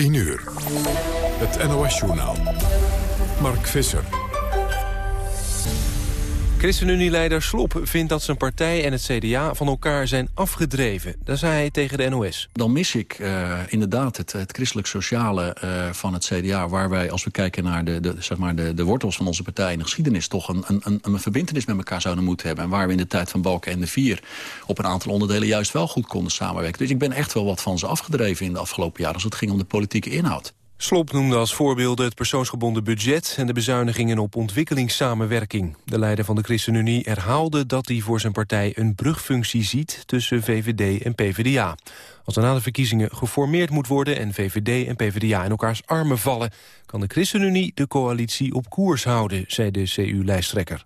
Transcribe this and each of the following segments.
10 uur. Het NOS-journaal. Mark Visser. ChristenUnie-leider Slop vindt dat zijn partij en het CDA van elkaar zijn afgedreven. Dat zei hij tegen de NOS. Dan mis ik uh, inderdaad het, christelijk-sociale uh, van het CDA... waar wij, als we kijken naar de, zeg maar de, de wortels van onze partij in de geschiedenis... toch een, een, een verbindenis met elkaar zouden moeten hebben. En waar we in de tijd van Balken en de Vier... op een aantal onderdelen juist wel goed konden samenwerken. Dus ik ben echt wel wat van ze afgedreven in de afgelopen jaren... als het ging om de politieke inhoud. Slop noemde als voorbeelden het persoonsgebonden budget... en de bezuinigingen op ontwikkelingssamenwerking. De leider van de ChristenUnie herhaalde dat hij voor zijn partij... een brugfunctie ziet tussen VVD en PvdA. Als er na de verkiezingen geformeerd moet worden... en VVD en PvdA in elkaars armen vallen... kan de ChristenUnie de coalitie op koers houden, zei de CU-lijsttrekker.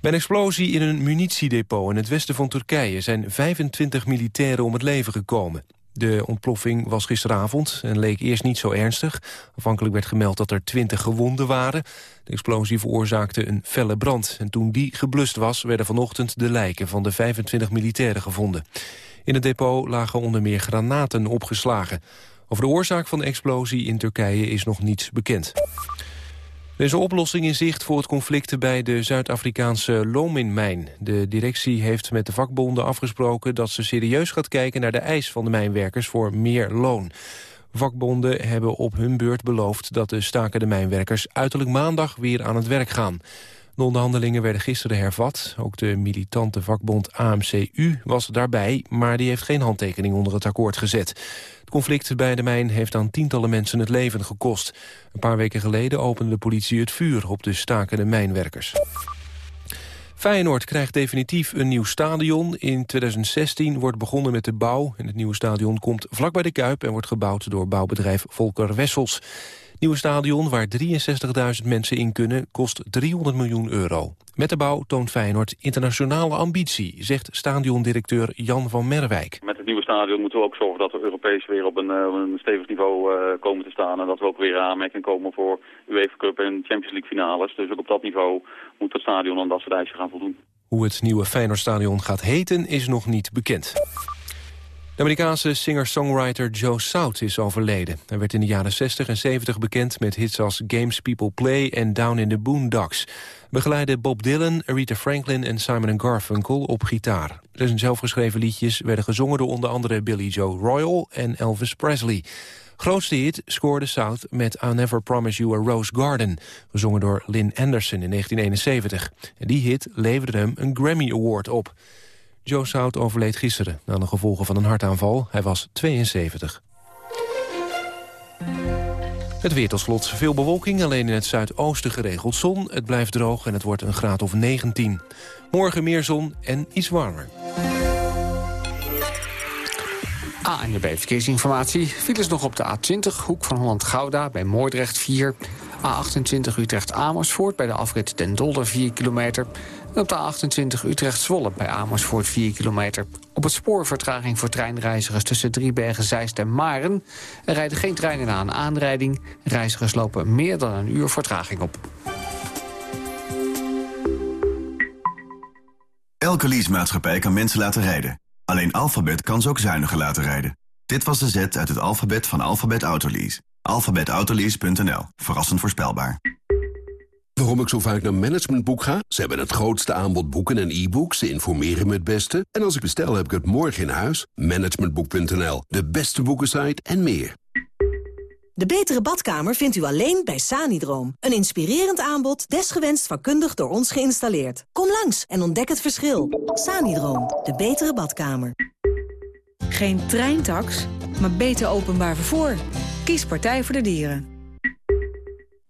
Bij een explosie in een munitiedepot in het westen van Turkije... zijn 25 militairen om het leven gekomen. De ontploffing was gisteravond en leek eerst niet zo ernstig. Afhankelijk werd gemeld dat er 20 gewonden waren. De explosie veroorzaakte een felle brand. En toen die geblust was, werden vanochtend de lijken van de 25 militairen gevonden. In het depot lagen onder meer granaten opgeslagen. Over de oorzaak van de explosie in Turkije is nog niets bekend. Er is een oplossing in zicht voor het conflict bij de Zuid-Afrikaanse Lomin-mijn. De directie heeft met de vakbonden afgesproken dat ze serieus gaat kijken naar de eis van de mijnwerkers voor meer loon. Vakbonden hebben op hun beurt beloofd dat de stakende mijnwerkers uiterlijk maandag weer aan het werk gaan. De onderhandelingen werden gisteren hervat. Ook de militante vakbond AMCU was daarbij, maar die heeft geen handtekening onder het akkoord gezet. Het conflict bij de mijn heeft aan tientallen mensen het leven gekost. Een paar weken geleden opende de politie het vuur op de stakende mijnwerkers. Feyenoord krijgt definitief een nieuw stadion. In 2016 wordt begonnen met de bouw. En het nieuwe stadion komt vlak bij de Kuip... en wordt gebouwd door bouwbedrijf Volker Wessels nieuwe stadion, waar 63.000 mensen in kunnen, kost 300 miljoen euro. Met de bouw toont Feyenoord internationale ambitie, zegt stadiondirecteur Jan van Merwijk. Met het nieuwe stadion moeten we ook zorgen dat we Europees weer op een, uh, een stevig niveau uh, komen te staan. En dat we ook weer aanmerking komen voor UEFA Cup en Champions League finales. Dus ook op dat niveau moet het stadion aan dat soort eisen gaan voldoen. Hoe het nieuwe Feyenoordstadion gaat heten is nog niet bekend. De Amerikaanse singer-songwriter Joe South is overleden. Hij werd in de jaren 60 en 70 bekend met hits als Games People Play en Down in the Boondocks. Begeleide Bob Dylan, Aretha Franklin en Simon Garfunkel op gitaar. Zijn zelfgeschreven liedjes werden gezongen door onder andere Billy Joe Royal en Elvis Presley. Grootste hit scoorde South met I'll Never Promise You a Rose Garden... gezongen door Lynn Anderson in 1971. En die hit leverde hem een Grammy Award op. Joe South overleed gisteren na de gevolgen van een hartaanval. Hij was 72. Het weer tot slot. Veel bewolking, alleen in het zuidoosten geregeld zon. Het blijft droog en het wordt een graad of 19. Morgen meer zon en iets warmer. ANWB Verkeersinformatie. Files nog op de A20, hoek van Holland-Gouda... bij Moordrecht 4. A28 Utrecht-Amersfoort bij de afrit Den Dolder 4 kilometer op de A28 Utrecht-Zwolle bij Amersfoort 4 kilometer. Op het spoor vertraging voor treinreizigers tussen Driebergen, Zeist en Maren. Er rijden geen treinen na een aanrijding. Reizigers lopen meer dan een uur vertraging op. Elke leasemaatschappij kan mensen laten rijden. Alleen Alphabet kan ze ook zuiniger laten rijden. Dit was de zet uit het alfabet van Alphabet Autolease. Alphabetautolease.nl. Verrassend voorspelbaar. Waarom ik zo vaak naar Managementboek ga? Ze hebben het grootste aanbod boeken en e-books. Ze informeren me het beste. En als ik bestel, heb ik het morgen in huis. Managementboek.nl, de beste boekensite en meer. De betere badkamer vindt u alleen bij Sanidroom. Een inspirerend aanbod, desgewenst vakkundig door ons geïnstalleerd. Kom langs en ontdek het verschil. Sanidroom, de betere badkamer. Geen treintax, maar beter openbaar vervoer. Kies Partij voor de Dieren.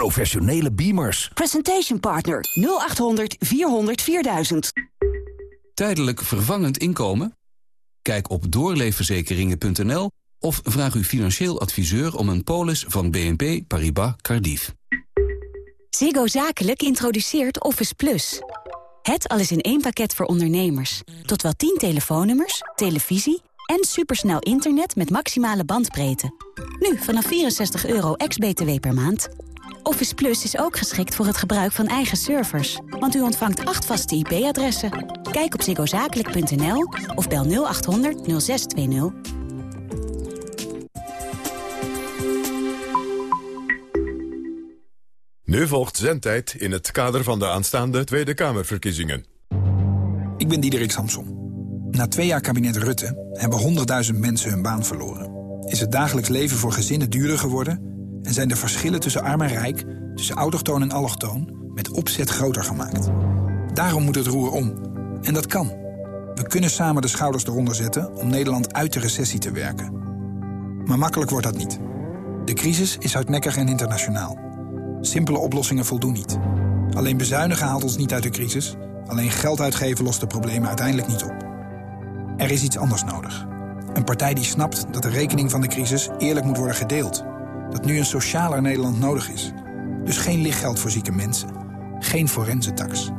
Professionele beamers. Presentation partner 0800 400 4000. Tijdelijk vervangend inkomen? Kijk op doorleefverzekeringen.nl Of vraag uw financieel adviseur om een polis van BNP Paribas Cardiff. Ziggo Zakelijk introduceert Office Plus. Het alles in één pakket voor ondernemers. Tot wel 10 telefoonnummers, televisie en supersnel internet met maximale bandbreedte. Nu vanaf 64 euro ex-BTW per maand. Office Plus is ook geschikt voor het gebruik van eigen servers. Want u ontvangt acht vaste IP-adressen. Kijk op ziggozakelijk.nl of bel 0800 0620. Nu volgt zendtijd in het kader van de aanstaande Tweede Kamerverkiezingen. Ik ben Diederik Samson. Na twee jaar kabinet Rutte hebben 100.000 mensen hun baan verloren. Is het dagelijks leven voor gezinnen duurder geworden... en zijn de verschillen tussen arm en rijk, tussen autochtoon en allochtoon... met opzet groter gemaakt. Daarom moet het roer om. En dat kan. We kunnen samen de schouders eronder zetten om Nederland uit de recessie te werken. Maar makkelijk wordt dat niet. De crisis is hardnekkig en internationaal. Simpele oplossingen voldoen niet. Alleen bezuinigen haalt ons niet uit de crisis. Alleen geld uitgeven lost de problemen uiteindelijk niet op. Er is iets anders nodig. Een partij die snapt dat de rekening van de crisis eerlijk moet worden gedeeld. Dat nu een socialer Nederland nodig is. Dus geen lichtgeld voor zieke mensen. Geen forensentax.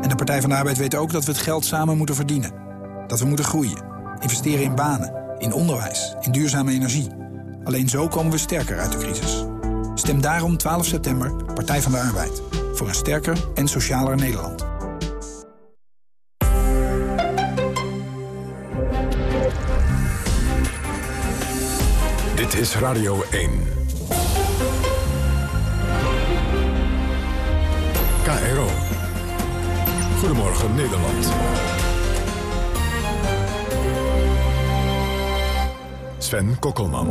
En de Partij van de Arbeid weet ook dat we het geld samen moeten verdienen. Dat we moeten groeien. Investeren in banen, in onderwijs, in duurzame energie. Alleen zo komen we sterker uit de crisis. Stem daarom 12 september Partij van de Arbeid. Voor een sterker en socialer Nederland. Dit is Radio 1. Goedemorgen Nederland. Sven Kokkelman.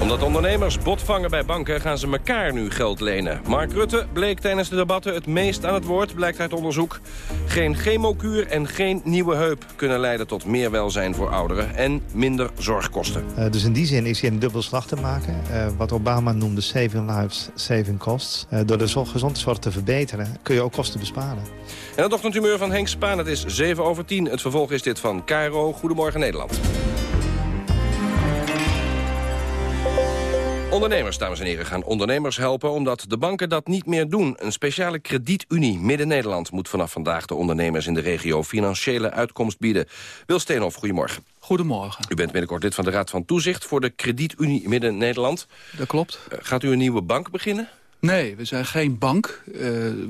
Omdat ondernemers bot vangen bij banken gaan ze elkaar nu geld lenen. Mark Rutte bleek tijdens de debatten het meest aan het woord, blijkt uit onderzoek. Geen chemokuur en geen nieuwe heup kunnen leiden tot meer welzijn voor ouderen... en minder zorgkosten. Uh, dus in die zin is hij een dubbel slag te maken. Uh, wat Obama noemde saving lives, saving costs. Uh, door de gezondheidszorg te verbeteren kun je ook kosten besparen. En het ochtendhumeur van Henk Spaan, het is 7 over 10. Het vervolg is dit van Cairo. Goedemorgen Nederland. Ondernemers, dames en heren, gaan ondernemers helpen omdat de banken dat niet meer doen. Een speciale kredietunie Midden-Nederland moet vanaf vandaag de ondernemers in de regio financiële uitkomst bieden. Wil Steenhoff, goedemorgen. Goedemorgen. U bent binnenkort lid van de Raad van Toezicht voor de kredietunie Midden-Nederland. Dat klopt. Uh, gaat u een nieuwe bank beginnen? Nee, we zijn geen bank. Uh,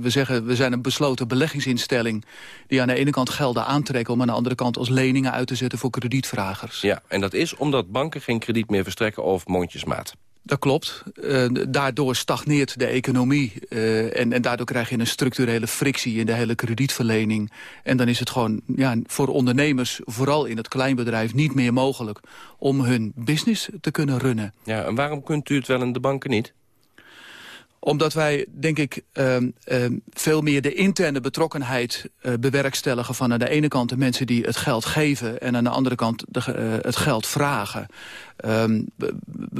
we zeggen we zijn een besloten beleggingsinstelling... die aan de ene kant gelden aantrekken... om aan de andere kant als leningen uit te zetten voor kredietvragers. Ja, en dat is omdat banken geen krediet meer verstrekken of mondjesmaat. Dat klopt. Uh, daardoor stagneert de economie. Uh, en, en daardoor krijg je een structurele frictie in de hele kredietverlening. En dan is het gewoon ja, voor ondernemers, vooral in het kleinbedrijf... niet meer mogelijk om hun business te kunnen runnen. Ja, en waarom kunt u het wel in de banken niet? Omdat wij, denk ik, uh, uh, veel meer de interne betrokkenheid uh, bewerkstelligen... van aan de ene kant de mensen die het geld geven... en aan de andere kant de, het geld vragen. Um, we,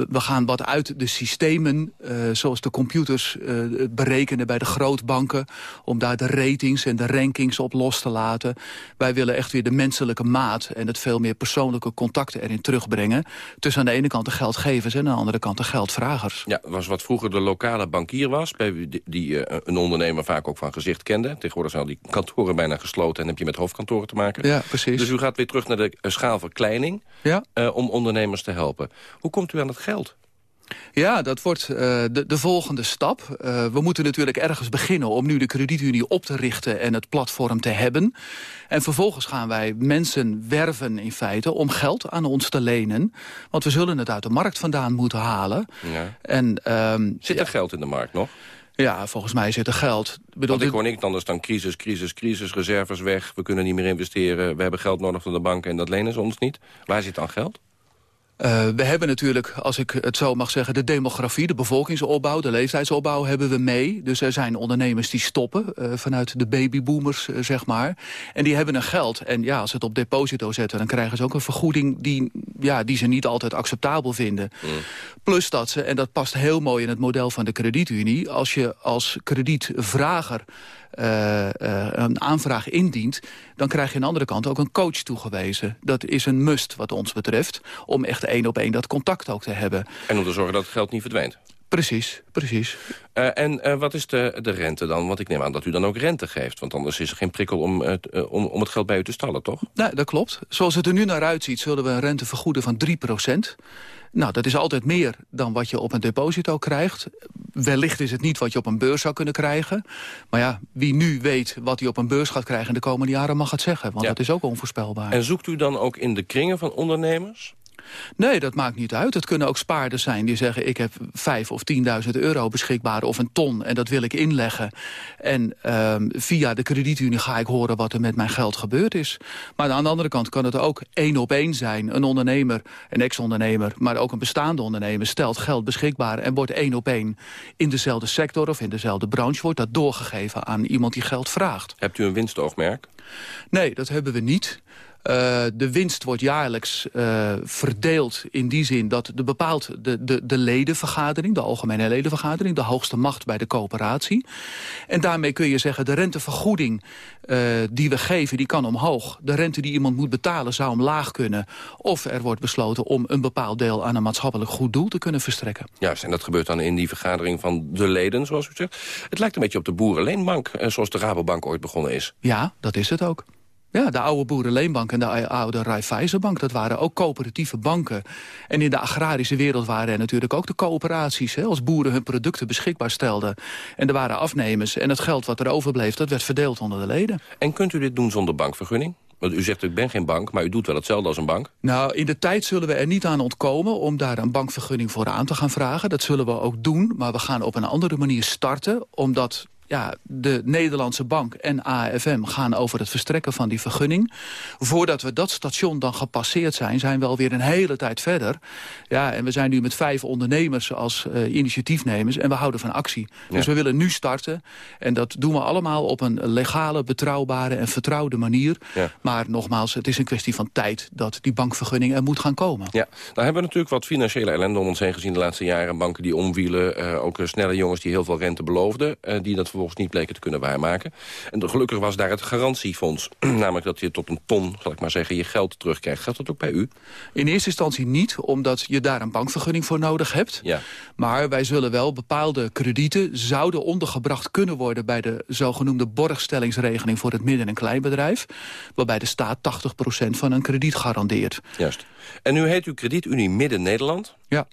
we, gaan wat uit de systemen, uh, zoals de computers uh, berekenen bij de grootbanken... om daar de ratings en de rankings op los te laten. Wij willen echt weer de menselijke maat en het veel meer persoonlijke contacten erin terugbrengen. Tussen aan de ene kant de geldgevers en aan de andere kant de geldvragers. Ja, was wat vroeger de lokale bankier was, bij die, die uh, een ondernemer vaak ook van gezicht kende. Tegenwoordig zijn al die kantoren bijna gesloten en heb je met hoofdkantoren te maken. Ja, precies. Dus u gaat weer terug naar de schaalverkleining ja. om ondernemers te helpen. Hoe komt u aan het geld? Ja, dat wordt uh, de, de volgende stap. Uh, we moeten natuurlijk ergens beginnen om nu de kredietunie op te richten... en het platform te hebben. En vervolgens gaan wij mensen werven in feite om geld aan ons te lenen. Want we zullen het uit de markt vandaan moeten halen. Ja. En, um, Zit er ja. geld in de markt nog? Ja, volgens mij zit er geld. Bedoel, Want ik hoor niks anders dan crisis, crisis, crisis, reserves weg. We kunnen niet meer investeren. We hebben geld nodig van de banken en dat lenen ze ons niet. Waar zit dan geld? Uh, we hebben natuurlijk, als ik het zo mag zeggen... de demografie, de bevolkingsopbouw, de leeftijdsopbouw hebben we mee. Dus er zijn ondernemers die stoppen uh, vanuit de babyboomers, uh, zeg maar. En die hebben een geld. En ja, als ze het op deposito zetten... dan krijgen ze ook een vergoeding die, ja, die ze niet altijd acceptabel vinden. Mm. Plus dat ze, en dat past heel mooi in het model van de kredietunie... als je als kredietvrager... Uh, uh, een aanvraag indient... dan krijg je aan de andere kant ook een coach toegewezen. Dat is een must wat ons betreft, om echt één op één dat contact ook te hebben. En om te zorgen dat het geld niet verdwijnt. Precies, precies. Uh, en uh, wat is de, de rente dan? Want ik neem aan dat u dan ook rente geeft. Want anders is er geen prikkel om, uh, om, om het geld bij u te stallen, toch? Nee, dat klopt. Zoals het er nu naar uitziet... zullen we een rente vergoeden van 3% Nou, dat is altijd meer dan wat je op een deposito krijgt. Wellicht is het niet wat je op een beurs zou kunnen krijgen. Maar ja, wie nu weet wat hij op een beurs gaat krijgen... in de komende jaren mag het zeggen. Want ja. dat is ook onvoorspelbaar. En zoekt u dan ook in de kringen van ondernemers? Nee, dat maakt niet uit. Het kunnen ook spaarders zijn die zeggen... ik heb 5 of 10.000 euro beschikbaar of een ton en dat wil ik inleggen. En um, via de kredietunie ga ik horen wat er met mijn geld gebeurd is. Maar aan de andere kant kan het ook één op één zijn. Een ondernemer, een ex-ondernemer, maar ook een bestaande ondernemer... stelt geld beschikbaar en wordt één op één in dezelfde sector... of in dezelfde branche, wordt dat doorgegeven aan iemand die geld vraagt. Hebt u een winstoogmerk? Nee, dat hebben we niet. Uh, de winst wordt jaarlijks uh, verdeeld in die zin dat de bepaalt de, de, de ledenvergadering, de algemene ledenvergadering, de hoogste macht bij de coöperatie. En daarmee kun je zeggen, de rentevergoeding uh, die we geven, die kan omhoog. De rente die iemand moet betalen zou omlaag kunnen. Of er wordt besloten om een bepaald deel aan een maatschappelijk goed doel te kunnen verstrekken. Juist, en dat gebeurt dan in die vergadering van de leden, zoals u zegt. Het lijkt een beetje op de boerenleenbank, zoals de Rabobank ooit begonnen is. Ja, dat is het ook. Ja, de oude Boerenleenbank en de oude Raiffeisenbank, dat waren ook coöperatieve banken. En in de agrarische wereld waren er natuurlijk ook de coöperaties. Hè, als boeren hun producten beschikbaar stelden. En er waren afnemers. En het geld wat er overbleef, dat werd verdeeld onder de leden. En kunt u dit doen zonder bankvergunning? Want u zegt, ik ben geen bank, maar u doet wel hetzelfde als een bank. Nou, in de tijd zullen we er niet aan ontkomen om daar een bankvergunning voor aan te gaan vragen. Dat zullen we ook doen, maar we gaan op een andere manier starten. Omdat ja, de Nederlandse bank en AFM gaan over het verstrekken van die vergunning. Voordat we dat station dan gepasseerd zijn, zijn we alweer een hele tijd verder. Ja, en we zijn nu met vijf ondernemers als uh, initiatiefnemers en we houden van actie. Ja. Dus we willen nu starten en dat doen we allemaal op een legale, betrouwbare en vertrouwde manier. Ja. Maar nogmaals, het is een kwestie van tijd dat die bankvergunning er moet gaan komen. Ja, nou hebben we natuurlijk wat financiële ellende om ons heen gezien de laatste jaren. Banken die omwielen, uh, ook snelle jongens die heel veel rente beloofden, uh, die dat vervolgens niet bleken te kunnen waarmaken. En gelukkig was daar het garantiefonds. Namelijk dat je tot een ton, zal ik maar zeggen, je geld terugkrijgt. Gaat dat ook bij u? In eerste instantie niet, omdat je daar een bankvergunning voor nodig hebt. Ja. Maar wij zullen wel bepaalde kredieten zouden ondergebracht kunnen worden... bij de zogenoemde borgstellingsregeling voor het midden- en kleinbedrijf. Waarbij de staat 80% van een krediet garandeert. Juist. En nu heet uw kredietunie Midden-Nederland. Ja.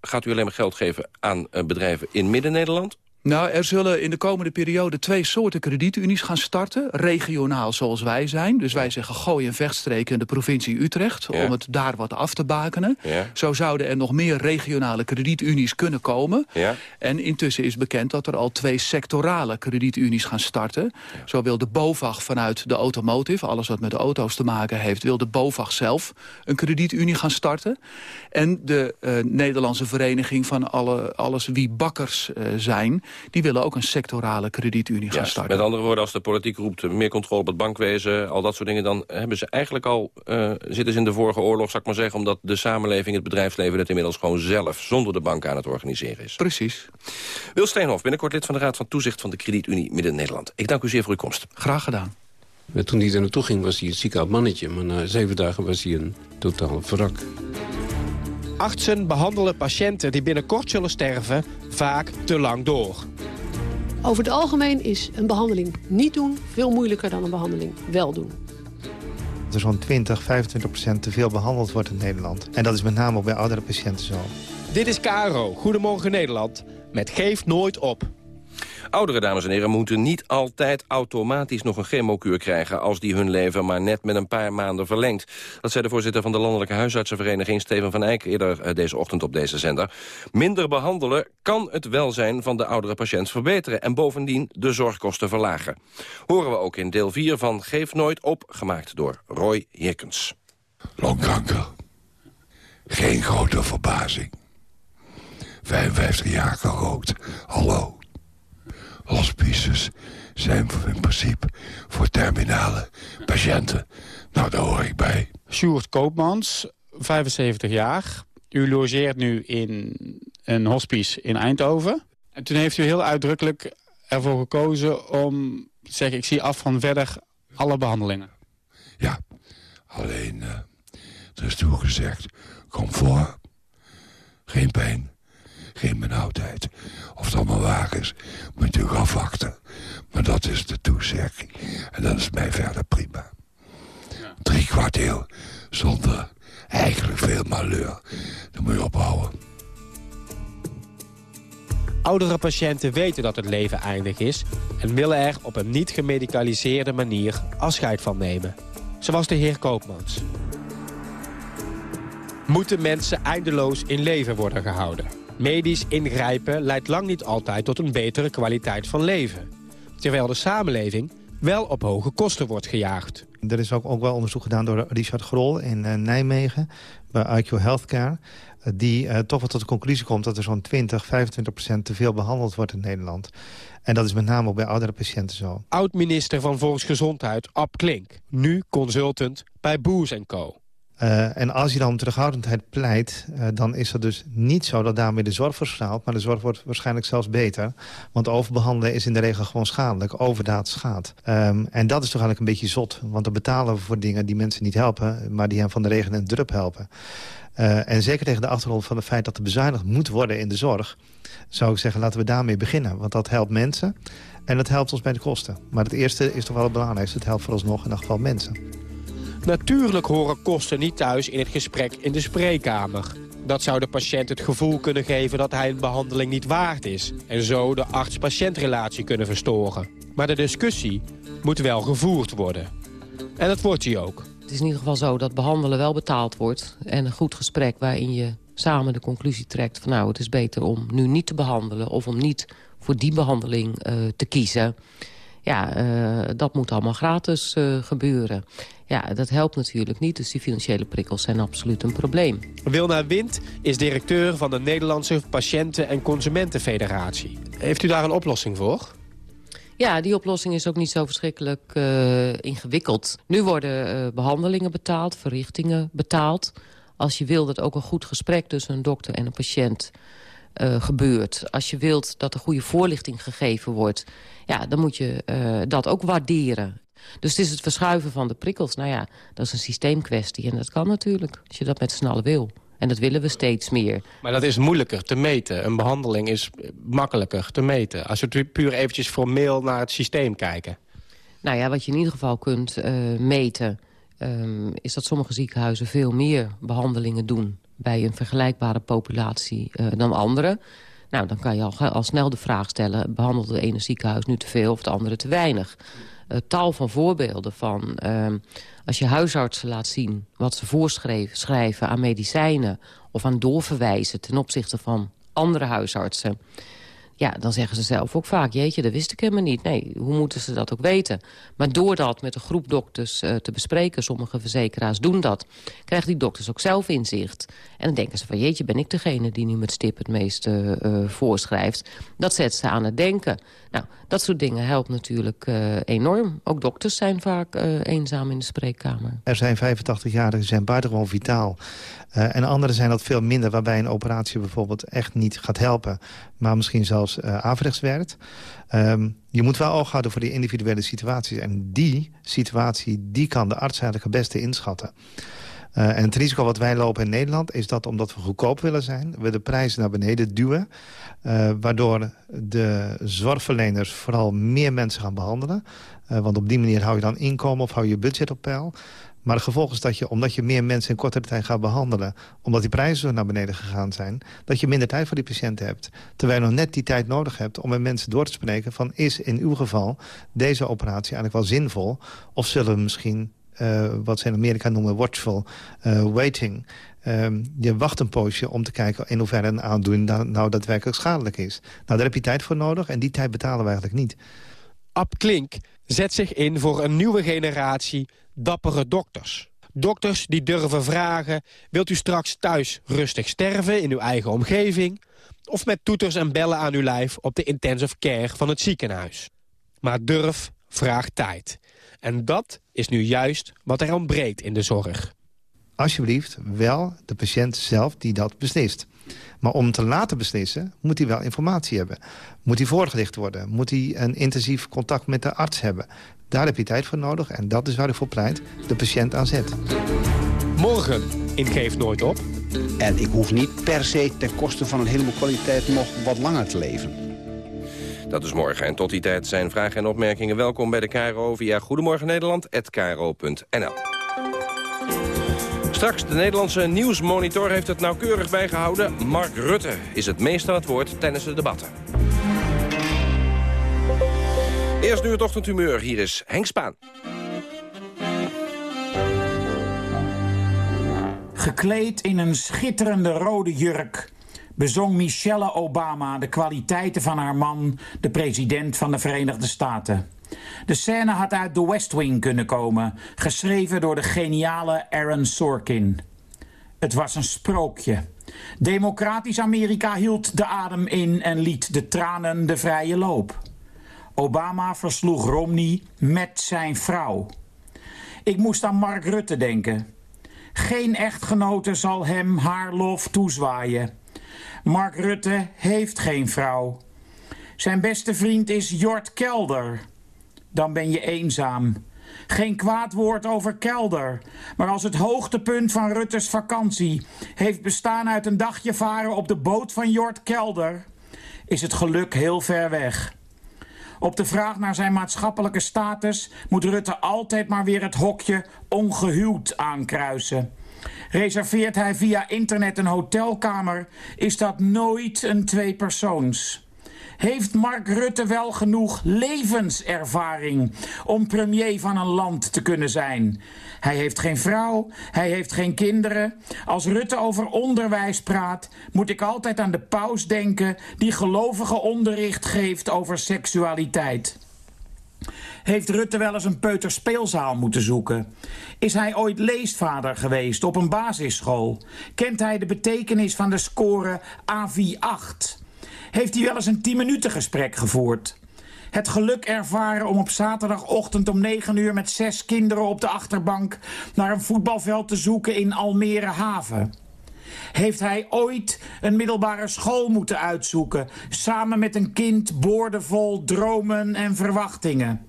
Gaat u alleen maar geld geven aan uh, bedrijven in Midden-Nederland? Nou, er zullen in de komende periode twee soorten kredietunies gaan starten. Regionaal zoals wij zijn. Dus wij zeggen gooi en vechtstreken in de provincie Utrecht... Ja. om het daar wat af te bakenen. Ja. Zo zouden er nog meer regionale kredietunies kunnen komen. Ja. En intussen is bekend dat er al twee sectorale kredietunies gaan starten. Zo wil de BOVAG vanuit de automotive, alles wat met de auto's te maken heeft... wil de BOVAG zelf een kredietunie gaan starten. En de uh, Nederlandse vereniging van alle, alles wie bakkers uh, zijn die willen ook een sectorale kredietunie gaan starten. Met andere woorden, als de politiek roept meer controle op het bankwezen... al dat soort dingen, dan hebben ze eigenlijk al, uh, zitten ze in de vorige oorlog, zal ik maar zeggen... omdat de samenleving, het bedrijfsleven het inmiddels gewoon zelf... zonder de bank aan het organiseren is. Precies. Wil Steenhof, binnenkort lid van de Raad van Toezicht... van de Kredietunie Midden-Nederland. Ik dank u zeer voor uw komst. Graag gedaan. Toen hij er naartoe ging was hij een ziek oud mannetje. Maar na zeven dagen was hij een totaal wrak. Artsen behandelen patiënten die binnenkort zullen sterven vaak te lang door. Over het algemeen is een behandeling niet doen veel moeilijker dan een behandeling wel doen. Er zo'n 20, 25 procent te veel behandeld wordt in Nederland. En dat is met name ook bij oudere patiënten zo. Dit is KRO, Goedemorgen Nederland, met Geef Nooit Op. Oudere dames en heren moeten niet altijd automatisch nog een chemokuur krijgen... als die hun leven maar net met een paar maanden verlengt. Dat zei de voorzitter van de Landelijke Huisartsenvereniging... Steven van Eyck eerder deze ochtend op deze zender. Minder behandelen kan het welzijn van de oudere patiënt verbeteren... en bovendien de zorgkosten verlagen. Horen we ook in deel 4 van Geef Nooit Op, gemaakt door Roy Hirkens. Longkanker. Geen grote verbazing. 55 jaar gerookt. Hallo. Hospices zijn in principe voor terminale patiënten. Nou, daar hoor ik bij. Sjoerd Koopmans, 75 jaar. U logeert nu in een hospice in Eindhoven. En toen heeft u heel uitdrukkelijk ervoor gekozen om te zeggen... ik zie af van verder alle behandelingen. Ja, alleen uh, er is toen gezegd... comfort, geen pijn, geen benauwdheid. Of het allemaal waar is, moet je afwachten. Maar dat is de toezegging. En dat is mij verder prima. Drie kwart eeuw zonder eigenlijk veel malheur. Dan moet je ophouden. Oudere patiënten weten dat het leven eindig is... en willen er op een niet gemedicaliseerde manier afscheid van nemen. Zoals de heer Koopmans. Moeten mensen eindeloos in leven worden gehouden? Medisch ingrijpen leidt lang niet altijd tot een betere kwaliteit van leven. Terwijl de samenleving wel op hoge kosten wordt gejaagd. Er is ook, ook wel onderzoek gedaan door Richard Grol in uh, Nijmegen... bij IQ Healthcare uh, die uh, toch wel tot de conclusie komt... dat er zo'n 20, 25 procent te veel behandeld wordt in Nederland. En dat is met name ook bij oudere patiënten zo. Oud-minister van Volksgezondheid, Ab Klink. Nu consultant bij Boers Co. Uh, en als je dan terughoudendheid pleit... Uh, dan is het dus niet zo dat daarmee de zorg verstraalt... maar de zorg wordt waarschijnlijk zelfs beter. Want overbehandelen is in de regel gewoon schadelijk. Overdaad schaadt. Um, en dat is toch eigenlijk een beetje zot. Want dan betalen we voor dingen die mensen niet helpen... maar die hen van de regen en drup helpen. Uh, en zeker tegen de achtergrond van het feit dat er bezuinigd moet worden in de zorg... zou ik zeggen, laten we daarmee beginnen. Want dat helpt mensen en dat helpt ons bij de kosten. Maar het eerste is toch wel het belangrijkste. Het helpt vooralsnog in ieder geval mensen. Natuurlijk horen kosten niet thuis in het gesprek in de spreekkamer. Dat zou de patiënt het gevoel kunnen geven dat hij een behandeling niet waard is... en zo de arts-patiëntrelatie kunnen verstoren. Maar de discussie moet wel gevoerd worden. En dat wordt die ook. Het is in ieder geval zo dat behandelen wel betaald wordt... en een goed gesprek waarin je samen de conclusie trekt... van nou, het is beter om nu niet te behandelen... of om niet voor die behandeling uh, te kiezen... Ja, uh, dat moet allemaal gratis uh, gebeuren. Ja, dat helpt natuurlijk niet, dus die financiële prikkels zijn absoluut een probleem. Wilna Wind is directeur van de Nederlandse Patiënten- en Consumentenfederatie. Heeft u daar een oplossing voor? Ja, die oplossing is ook niet zo verschrikkelijk uh, ingewikkeld. Nu worden behandelingen betaald, verrichtingen betaald. Als je wil dat ook een goed gesprek tussen een dokter en een patiënt uh, gebeurt. Als je wilt dat er goede voorlichting gegeven wordt... ja, dan moet je dat ook waarderen. Dus het is het verschuiven van de prikkels. Nou ja, dat is een systeemkwestie en dat kan natuurlijk. Als je dat met z'n allen wil. En dat willen we steeds meer. Maar dat is moeilijker te meten. Een behandeling is makkelijker te meten. Als we puur eventjes formeel naar het systeem kijken. Nou ja, wat je in ieder geval kunt uh, meten... Um, is dat sommige ziekenhuizen veel meer behandelingen doen... bij een vergelijkbare populatie uh, dan andere. Nou, dan kan je al, al snel de vraag stellen... behandelt het ene ziekenhuis nu te veel of het andere te weinig? Uh, tal van voorbeelden van... Uh, als je huisartsen laat zien wat ze voorschrijven aan medicijnen... of aan doorverwijzen ten opzichte van andere huisartsen... ja, dan zeggen ze zelf ook vaak... jeetje, dat wist ik helemaal niet. Nee, hoe moeten ze dat ook weten? Maar door dat met een groep dokters uh, te bespreken... sommige verzekeraars doen dat... krijgen die dokters ook zelf inzicht. En dan denken ze van... jeetje, ben ik degene die nu met stip het meeste uh, voorschrijft. Dat zet ze aan het denken. Nou, dat soort dingen helpt natuurlijk uh, enorm. Ook dokters zijn vaak eenzaam in de spreekkamer. Er zijn 85-jarigen die zijn buitengewoon vitaal. Uh, en anderen zijn dat veel minder, waarbij een operatie bijvoorbeeld echt niet gaat helpen. Maar misschien zelfs averechts werkt. Um, je moet wel oog houden voor die individuele situaties. En die situatie, die kan de arts eigenlijk het beste inschatten. Uh, en het risico wat wij lopen in Nederland is dat omdat we goedkoop willen zijn... we de prijzen naar beneden duwen. Uh, waardoor de zorgverleners vooral meer mensen gaan behandelen. Uh, want op die manier hou je dan inkomen of hou je budget op peil. Maar het gevolg is dat je, omdat je meer mensen in kortere tijd gaat behandelen... omdat die prijzen zo naar beneden gegaan zijn... dat je minder tijd voor die patiënten hebt. Terwijl je nog net die tijd nodig hebt om met mensen door te spreken... van is in uw geval deze operatie eigenlijk wel zinvol... of zullen we misschien uh, wat ze in Amerika noemen watchful uh, waiting. Um, je wacht een poosje om te kijken in hoeverre een aandoening nou, nou daadwerkelijk schadelijk is. Nou, daar heb je tijd voor nodig en die tijd betalen we eigenlijk niet. Ab Klink zet zich in voor een nieuwe generatie dappere dokters. Dokters die durven vragen, wilt u straks thuis rustig sterven in uw eigen omgeving? Of met toeters en bellen aan uw lijf op de intensive care van het ziekenhuis? Maar durf vraagt tijd. En dat is nu juist wat er ontbreekt in de zorg. Alsjeblieft, wel de patiënt zelf die dat beslist. Maar om te laten beslissen, moet hij wel informatie hebben. Moet hij voorgelicht worden? Moet hij een intensief contact met de arts hebben? Daar heb je tijd voor nodig en dat is waar ik voor pleit. De patiënt aan zet. Morgen in Geef Nooit Op. En ik hoef niet per se ten koste van een heleboel kwaliteit nog wat langer te leven. Dat is morgen. En tot die tijd zijn vragen en opmerkingen welkom bij de KRO via Goedemorgen Nederland@kro.nl. Straks, de Nederlandse Nieuwsmonitor heeft het nauwkeurig bijgehouden. Mark Rutte is het meest aan het woord tijdens de debatten. Eerst nu het ochtendhumeur. Hier is Henk Spaan. Gekleed in een schitterende rode jurk bezong Michelle Obama de kwaliteiten van haar man, de president van de Verenigde Staten. De scène had uit The West Wing kunnen komen, geschreven door de geniale Aaron Sorkin. Het was een sprookje. Democratisch Amerika hield de adem in en liet de tranen de vrije loop. Obama versloeg Romney met zijn vrouw. Ik moest aan Mark Rutte denken. Geen echtgenote zal hem haar lof toezwaaien. Mark Rutte heeft geen vrouw. Zijn beste vriend is Jort Kelder. Dan ben je eenzaam. Geen kwaad woord over Kelder. Maar als het hoogtepunt van Rutte's vakantie heeft bestaan uit een dagje varen op de boot van Jort Kelder, is het geluk heel ver weg. Op de vraag naar zijn maatschappelijke status moet Rutte altijd maar weer het hokje ongehuwd aankruisen. Reserveert hij via internet een hotelkamer, is dat nooit een tweepersoons. Heeft Mark Rutte wel genoeg levenservaring om premier van een land te kunnen zijn? Hij heeft geen vrouw, hij heeft geen kinderen. Als Rutte over onderwijs praat, moet ik altijd aan de paus denken die gelovige onderricht geeft over seksualiteit. Heeft Rutte wel eens een peuterspeelzaal moeten zoeken? Is hij ooit leesvader geweest op een basisschool? Kent hij de betekenis van de score AV8? Heeft hij wel eens een 10 minuten gesprek gevoerd? Het geluk ervaren om op zaterdagochtend om 9 uur met zes kinderen op de achterbank naar een voetbalveld te zoeken in Almere Haven. Heeft hij ooit een middelbare school moeten uitzoeken, samen met een kind boordevol dromen en verwachtingen?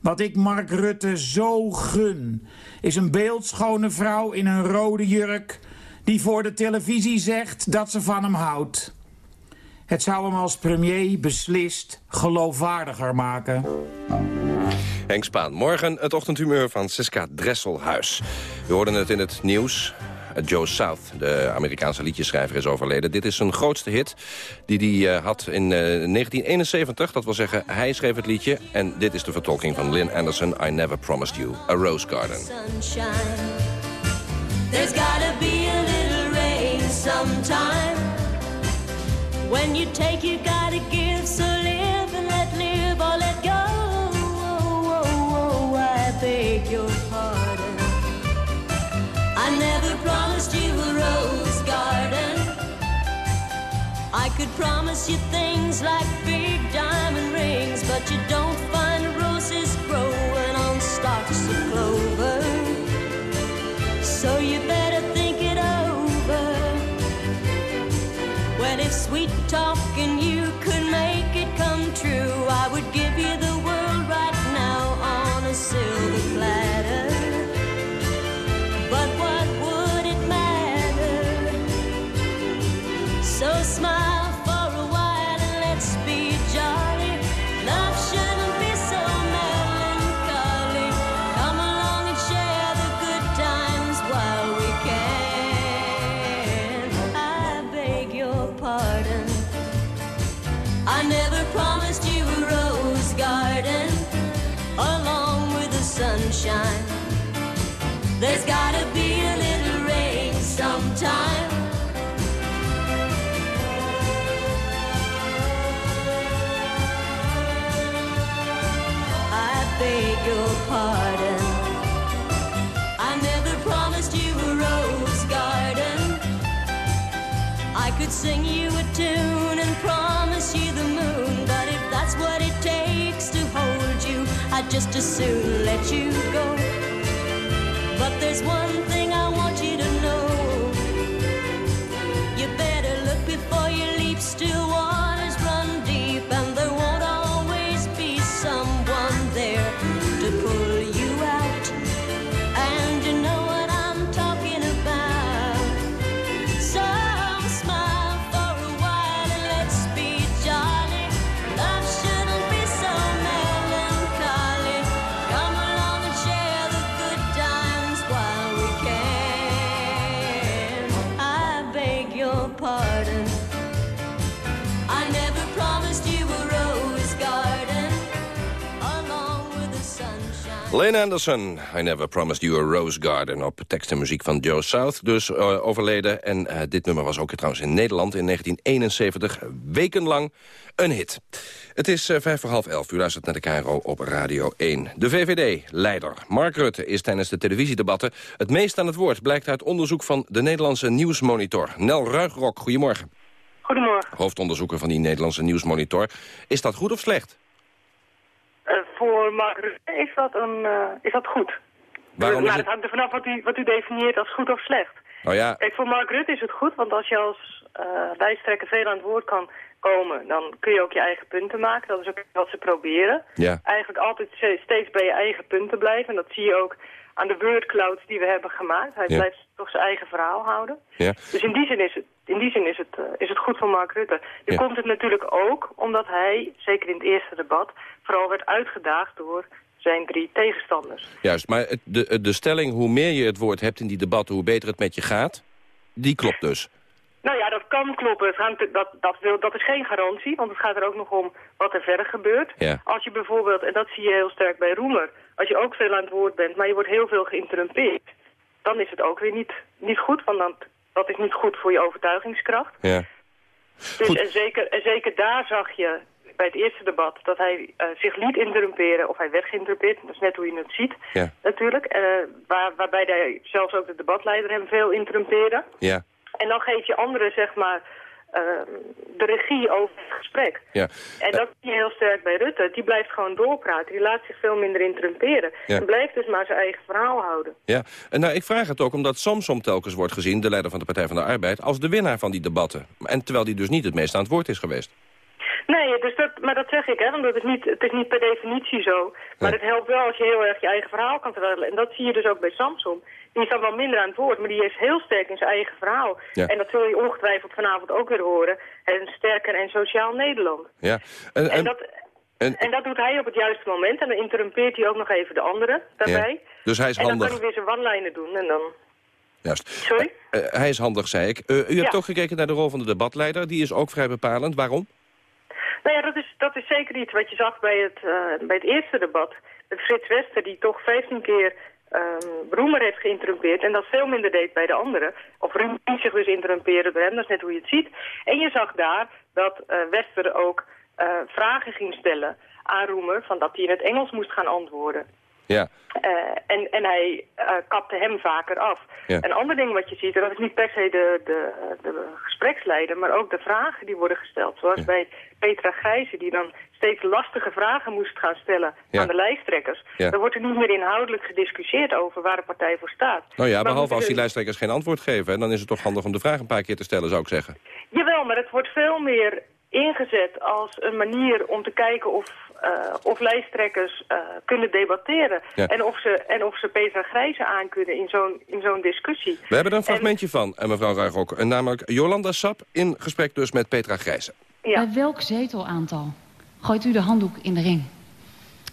Wat ik Mark Rutte zo gun, is een beeldschone vrouw in een rode jurk die voor de televisie zegt dat ze van hem houdt. Het zou hem als premier beslist geloofwaardiger maken. Henk Spaan, morgen het ochtendhumeur van Siska Dresselhuis. We hoorden het in het nieuws. Joe South, de Amerikaanse liedjeschrijver, is overleden. Dit is zijn grootste hit die hij uh, had in uh, 1971. Dat wil zeggen, hij schreef het liedje. En dit is de vertolking van Lynn Anderson, I Never Promised You, A Rose Garden. Sunshine. There's gotta be a little rain sometime. When you take, you gotta give. So live and let live or let go. Oh, oh, oh, I beg your pardon. I never promised you a rose garden. I could promise you things like big diamond rings, but you don't find talking There's gotta be a little rain sometime. I beg your pardon. I never promised you a rose garden. I could sing you a tune and promise you the moon, but if that's what it takes to hold you, I'd just as soon let you go. Still Lane Anderson, I Never Promised You a Rose Garden... op tekst en muziek van Joe South, dus uh, overleden. En uh, dit nummer was ook trouwens in Nederland in 1971 wekenlang een hit. Het is uh, vijf voor half elf, u luistert naar de KRO op Radio 1. De VVD-leider Mark Rutte is tijdens de televisiedebatten... het meest aan het woord, blijkt uit onderzoek van de Nederlandse Nieuwsmonitor. Nel Ruigrok, goedemorgen. Goedemorgen. Hoofdonderzoeker van die Nederlandse Nieuwsmonitor. Is dat goed of slecht? Uh, voor Mark Rutte is dat, een, uh, is dat goed. Waarom maar het het... hangt er vanaf wat u, wat u definieert als goed of slecht. Oh ja, Kijk, voor Mark Rutte is het goed, want als je als uh, lijsttrekker veel aan het woord kan komen, dan kun je ook je eigen punten maken. Dat is ook wat ze proberen. ja. Eigenlijk altijd ste- steeds bij je eigen punten blijven. En dat zie je ook aan de wordclouds die we hebben gemaakt. Hij Ja. blijft toch zijn eigen verhaal houden. ja. Dus in die zin is het, in die zin is het, eh, is het goed voor Mark Rutte. Nu Ja. komt het natuurlijk ook omdat hij, zeker in het eerste debat, vooral werd uitgedaagd door zijn drie tegenstanders. Juist, maar de, de stelling hoe meer je het woord hebt in die debatten... hoe beter het met je gaat, die klopt dus. Nou ja, dat kan kloppen. Het dat, dat, wil, dat is geen garantie, want het gaat er ook nog om wat er verder gebeurt. Ja. Als je bijvoorbeeld, en dat zie je heel sterk bij Roemer, als je ook veel aan het woord bent, maar je wordt heel veel geïnterrumpeerd, dan is het ook weer niet, niet goed, want dan, dat is niet goed voor je overtuigingskracht. Ja. Dus en zeker, en zeker daar zag je bij het eerste debat dat hij eh, zich liet interrumperen of hij werd geïnterrumpeerd. Dat is net hoe je het ziet Ja. natuurlijk. Eh, waar, waarbij hij zelfs ook de debatleider hem veel interrumpeerde. Ja. En dan geef je anderen zeg maar de regie over het gesprek. Ja. En dat zie je heel sterk bij Rutte. Die blijft gewoon doorpraten. Die laat zich veel minder interrumperen. Ja. En blijft dus maar zijn eigen verhaal houden. Ja, en nou, ik vraag het ook omdat Samsom telkens wordt gezien... de leider van de Partij van de Arbeid, als de winnaar van die debatten. En terwijl die dus niet het meest aan het woord is geweest. Nee, dus dat, maar dat zeg ik, hè, want dat is niet, het is niet per definitie zo. Maar het helpt wel als je heel erg je eigen verhaal kan vertellen. En dat zie je dus ook bij Samson. Die is dan wel minder aan het woord, maar die is heel sterk in zijn eigen verhaal. Ja. En dat zul je ongetwijfeld vanavond ook weer horen. En sterker en sociaal Nederland. Ja. En, En, dat, en- en dat doet hij op het juiste moment. En dan interrumpeert hij ook nog even de anderen daarbij. Ja. Dus hij is en dan handig. kan hij weer zijn one-lijnen doen. En dan... Juist. Sorry? Eh, hij is handig, zei ik. Eh, u hebt Ja. ook gekeken naar de rol van de debatleider. Die is ook vrij bepalend. Waarom? Nou ja, dat is, dat is zeker iets wat je zag bij het, eh, bij het eerste debat. Met Frits Wester, die toch 15 keer ehm Roemer heeft geïnterrumpeerd... en dat veel minder deed bij de anderen. Of Roemer zich dus interrumperen door hem, dat is net hoe je het ziet. En je zag daar dat eh, Wester ook eh, vragen ging stellen aan Roemer... van dat hij in het Engels moest gaan antwoorden. Ja. Eh, en, en hij eh, kapte hem vaker af. Ja. Een ander ding wat je ziet, en dat is niet per se de, de, de gespreksleider... maar ook de vragen die worden gesteld. Zoals bij Petra Gijzen, die dan steeds lastige vragen moest gaan stellen Ja. aan de lijsttrekkers. Dan wordt er niet meer inhoudelijk gediscussieerd over waar de partij voor staat. Nou ja, Maar behalve als die lijsttrekkers geen antwoord geven. En dan is het toch handig om de vraag een paar keer te stellen, zou ik zeggen. Jawel, maar het wordt veel meer ingezet als een manier om te kijken of, eh, of lijsttrekkers eh, kunnen debatteren. Ja. En, of ze, en of ze Petra Grijze aan kunnen in zo'n in zo'n discussie. We hebben er een fragmentje van, en mevrouw Ruigrok. En namelijk Jolanda Sap in gesprek dus met Petra Grijzen. Bij welk zetelaantal gooit u de handdoek in de ring?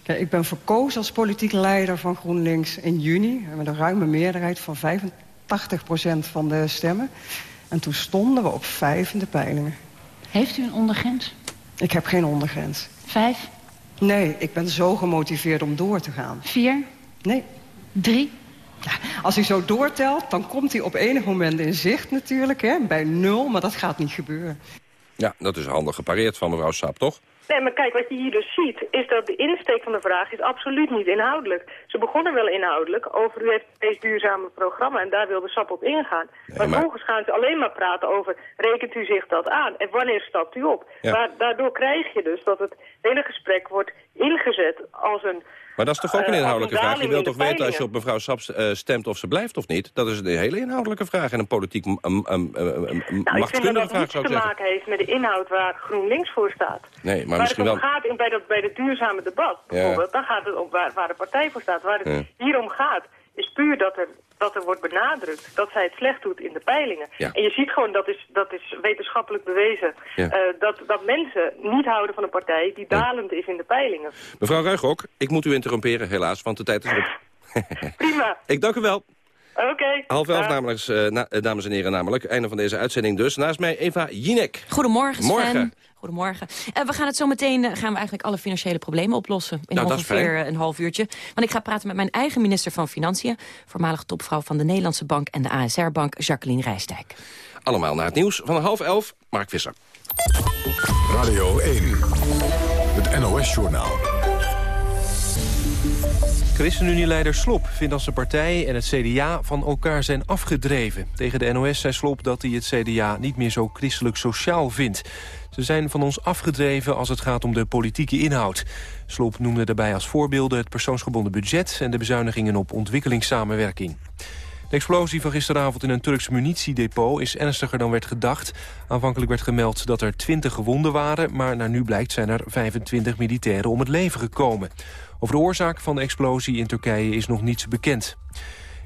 Kijk, ik ben verkozen als politiek leider van GroenLinks in juni... met een ruime meerderheid van 85% van de stemmen. En toen stonden we op vijf in de peilingen. Heeft u een ondergrens? Ik heb geen ondergrens. Vijf? Nee, ik ben zo gemotiveerd om door te gaan. Vier? Nee. Drie? Als hij zo doortelt, dan komt hij op enig moment in zicht natuurlijk, hè, bij nul, maar dat gaat niet gebeuren. Ja, dat is handig gepareerd van mevrouw Sap, toch? Nee, maar kijk, wat je hier dus ziet, is dat de insteek van de vraag is absoluut niet inhoudelijk. Ze begonnen wel inhoudelijk over u heeft het meest duurzame programma en daar wilde SAP op ingaan. maar, maar- vervolgens gaan ze alleen maar praten over, rekent u zich dat aan en wanneer stapt u op? Ja. Maar daardoor krijg je dus dat het hele gesprek wordt ingezet als een... Maar dat is toch ook een eh, inhoudelijke vraag? Je wilt toch weten als je op mevrouw Sap eh, stemt of ze blijft of niet? Dat is een hele inhoudelijke vraag en een politiek m- m- m- m- Nou, ik vind dat dat vraag, niets zou te maken heeft met de inhoud waar GroenLinks voor staat. Nee, maar misschien het wel... gaat in, bij, dat, bij het duurzame debat bijvoorbeeld, dan gaat het om waar, waar de partij voor staat. Waar het Ja. hier om gaat, is puur dat er, dat er wordt benadrukt dat zij het slecht doet in de peilingen. Ja. En je ziet gewoon, dat is, dat is wetenschappelijk bewezen, Ja. eh, dat, dat mensen niet houden van een partij die dalend is in de peilingen. Mevrouw Ruigrok, ik moet u interromperen helaas, want de tijd is op. Prima. Ik dank u wel. Oké. Half elf, namelijk, eh, na- eh, dames en heren, namelijk. Einde van deze uitzending dus. Naast mij Eva Jinek. Goedemorgen, Sven. Morgen. Goedemorgen. Eh, we gaan het zo meteen, eh, gaan we eigenlijk alle financiële problemen oplossen. In Nou, ongeveer fijn. eh, een half uurtje. Want ik ga praten met mijn eigen minister van Financiën... voormalig topvrouw van de Nederlandse Bank en de ASR-bank, Jacqueline Rijstijk. Allemaal naar het nieuws van half elf. Mark Visser. Radio 1. Het NOS-journaal. ChristenUnie-leider Slop vindt dat zijn partij en het CDA van elkaar zijn afgedreven. Tegen de NOS zei Slop dat hij het CDA niet meer zo christelijk sociaal vindt. Ze zijn van ons afgedreven als het gaat om de politieke inhoud. Slop noemde daarbij als voorbeelden het persoonsgebonden budget... en de bezuinigingen op ontwikkelingssamenwerking. De explosie van gisteravond in een Turks munitiedepot is ernstiger dan werd gedacht. Aanvankelijk werd gemeld dat er 20 gewonden waren... maar naar nu blijkt zijn er 25 militairen om het leven gekomen. Over de oorzaak van de explosie in Turkije is nog niets bekend.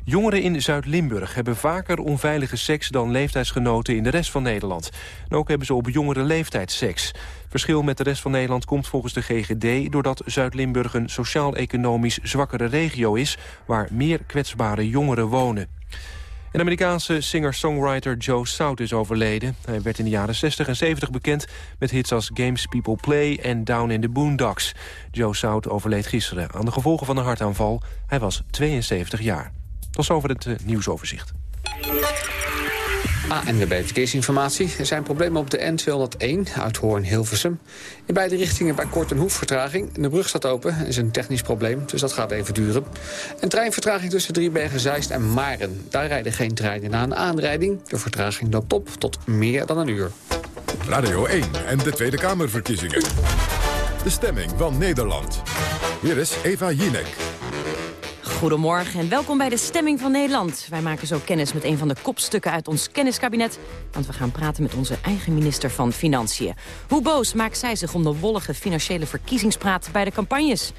Jongeren in Zuid-Limburg hebben vaker onveilige seks dan leeftijdsgenoten in de rest van Nederland. En ook hebben ze op jongere leeftijd seks. Verschil met de rest van Nederland komt volgens de GGD... doordat Zuid-Limburg een sociaal-economisch zwakkere regio is... waar meer kwetsbare jongeren wonen. Een Amerikaanse singer-songwriter Joe South is overleden. Hij werd in de jaren 60 en 70 bekend met hits als Games People Play en Down in the Boondocks. Joe South overleed gisteren aan de gevolgen van een hartaanval. Hij was 72 jaar. Tot zover het eh, nieuwsoverzicht. ANWB Verkeersinformatie. Er zijn problemen op de N201 uit Hoorn-Hilversum. In beide richtingen bij Kortenhoef vertraging. De brug staat open, is een technisch probleem, dus dat gaat even duren. Een treinvertraging tussen Driebergen, Zeist en Maren. Daar rijden geen treinen na een aanrijding. De vertraging loopt op tot meer dan een uur. Radio 1 en de Tweede Kamerverkiezingen. De stemming van Nederland. Hier is Eva Jinek. Goedemorgen en welkom bij de Stemming van Nederland. Wij maken zo kennis met een van de kopstukken uit ons kenniskabinet... want we gaan praten met onze eigen minister van Financiën. Hoe boos maakt zij zich om de wollige financiële verkiezingspraat bij de campagnes?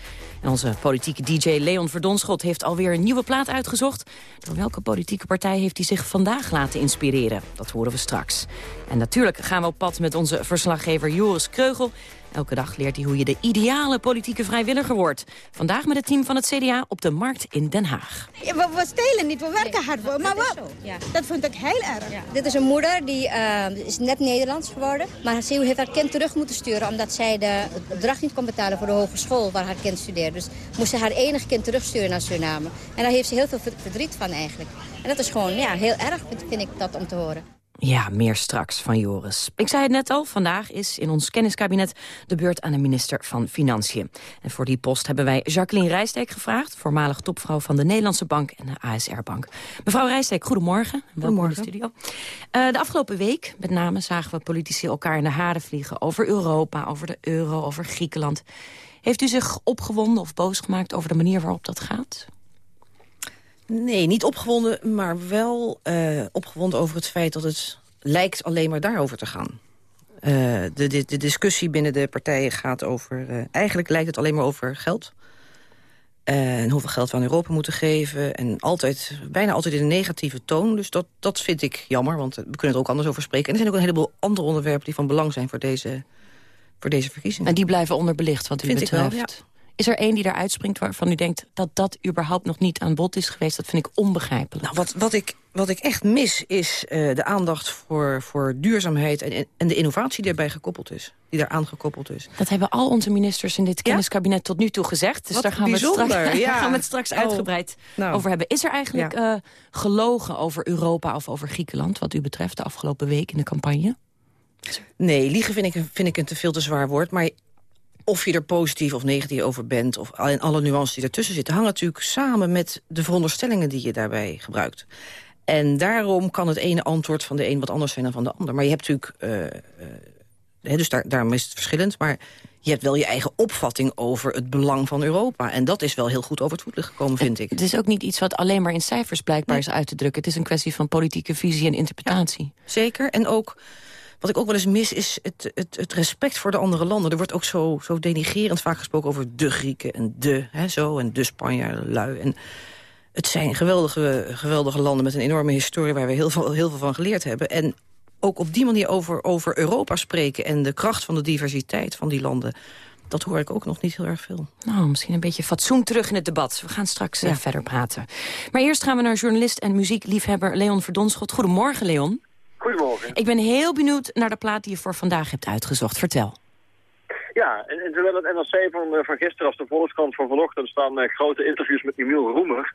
En onze politieke DJ Leon Verdonschot heeft alweer een nieuwe plaat uitgezocht. Door welke politieke partij heeft hij zich vandaag laten inspireren? Dat horen we straks. En natuurlijk gaan we op pad met onze verslaggever Joris Kreugel... Elke dag leert hij hoe je de ideale politieke vrijwilliger wordt. Vandaag met het team van het CDA op de Markt in Den Haag. Ja, we, we stelen niet, we werken hard voor. Maar dat we- dat vind ik heel erg. Dit is een moeder die eh, is net Nederlands geworden. Maar ze heeft haar kind terug moeten sturen omdat zij de, het bedrag niet kon betalen voor de hogeschool waar haar kind studeert. Dus moest ze haar enige kind terugsturen naar Suriname. En daar heeft ze heel veel ver- verdriet van eigenlijk. En dat is gewoon ja, heel erg, vind ik dat om te horen. Ja, meer straks van Joris. Ik zei het net al, vandaag is in ons kenniskabinet de beurt aan de minister van Financiën. En voor die post hebben wij Jacqueline Rijsteek gevraagd, voormalig topvrouw van de Nederlandse Bank en de ASR-bank. Mevrouw Rijsteek, goedemorgen. Welkom in de studio. Eh, de afgelopen week, met name, zagen we politici elkaar in de haren vliegen over Europa, over de euro, over Griekenland. Heeft u zich opgewonden of boos gemaakt over de manier waarop dat gaat? Nee, niet opgewonden, maar wel eh, opgewonden over het feit dat het lijkt alleen maar daarover te gaan. Eh, de, de, de discussie binnen de partijen gaat over... eh, eigenlijk lijkt het alleen maar over geld. En hoeveel geld we aan Europa moeten geven. En altijd, bijna altijd in een negatieve toon. Dus dat, dat vind ik jammer, want we kunnen er ook anders over spreken. En er zijn ook een heleboel andere onderwerpen die van belang zijn voor deze, voor deze verkiezingen. En die blijven onderbelicht wat u Vind ik wel, betreft. ja. Is er één die eruit springt waarvan u denkt dat dat überhaupt nog niet aan bod is geweest? Dat vind ik onbegrijpelijk. Nou, wat, wat, ik, wat ik echt mis is eh, de aandacht voor, voor duurzaamheid... En, en de innovatie die daarbij gekoppeld is. Die daaraan gekoppeld is. Dat hebben al onze ministers in dit kenniskabinet tot nu toe gezegd. Dus Wat daar gaan we, straks, ja. daar gaan we het straks Oh, uitgebreid nou. over hebben. Is er eigenlijk eh, gelogen over Europa of over Griekenland... wat u betreft de afgelopen week in de campagne? Nee, liegen vind ik, vind ik een te veel te zwaar woord. Maar of je er positief of negatief over bent... of en alle nuances die ertussen zitten... hangen natuurlijk samen met de veronderstellingen die je daarbij gebruikt. En daarom kan het ene antwoord van de een wat anders zijn dan van de ander. Maar je hebt natuurlijk... eh, eh, dus daar, daarom is het verschillend. Maar je hebt wel je eigen opvatting over het belang van Europa. En dat is wel heel goed over het voetlicht gekomen, vind ik. Het is ook niet iets wat alleen maar in cijfers blijkbaar is uit te drukken. Het is een kwestie van politieke visie en interpretatie. Zeker. En ook, wat ik ook wel eens mis, is het, het, het respect voor de andere landen. Er wordt ook zo, zo denigerend vaak gesproken over de Grieken en de, hè, zo, en de Spanjaarden, lui. En het zijn geweldige, geweldige landen met een enorme historie... waar we heel veel, heel veel van geleerd hebben. En ook op die manier over, over Europa spreken... en de kracht van de diversiteit van die landen... dat hoor ik ook nog niet heel erg veel. Nou, misschien een beetje fatsoen terug in het debat. We gaan straks eh, verder praten. Maar eerst gaan we naar journalist en muziekliefhebber Leon Verdonschot. Goedemorgen, Leon. Goedemorgen. Ik ben heel benieuwd naar de plaat die je voor vandaag hebt uitgezocht. Vertel. Ja, en, en zowel het NRC van, eh, van gisteren als de Volkskrant van vanochtend staan eh, grote interviews met Emiel Roemer.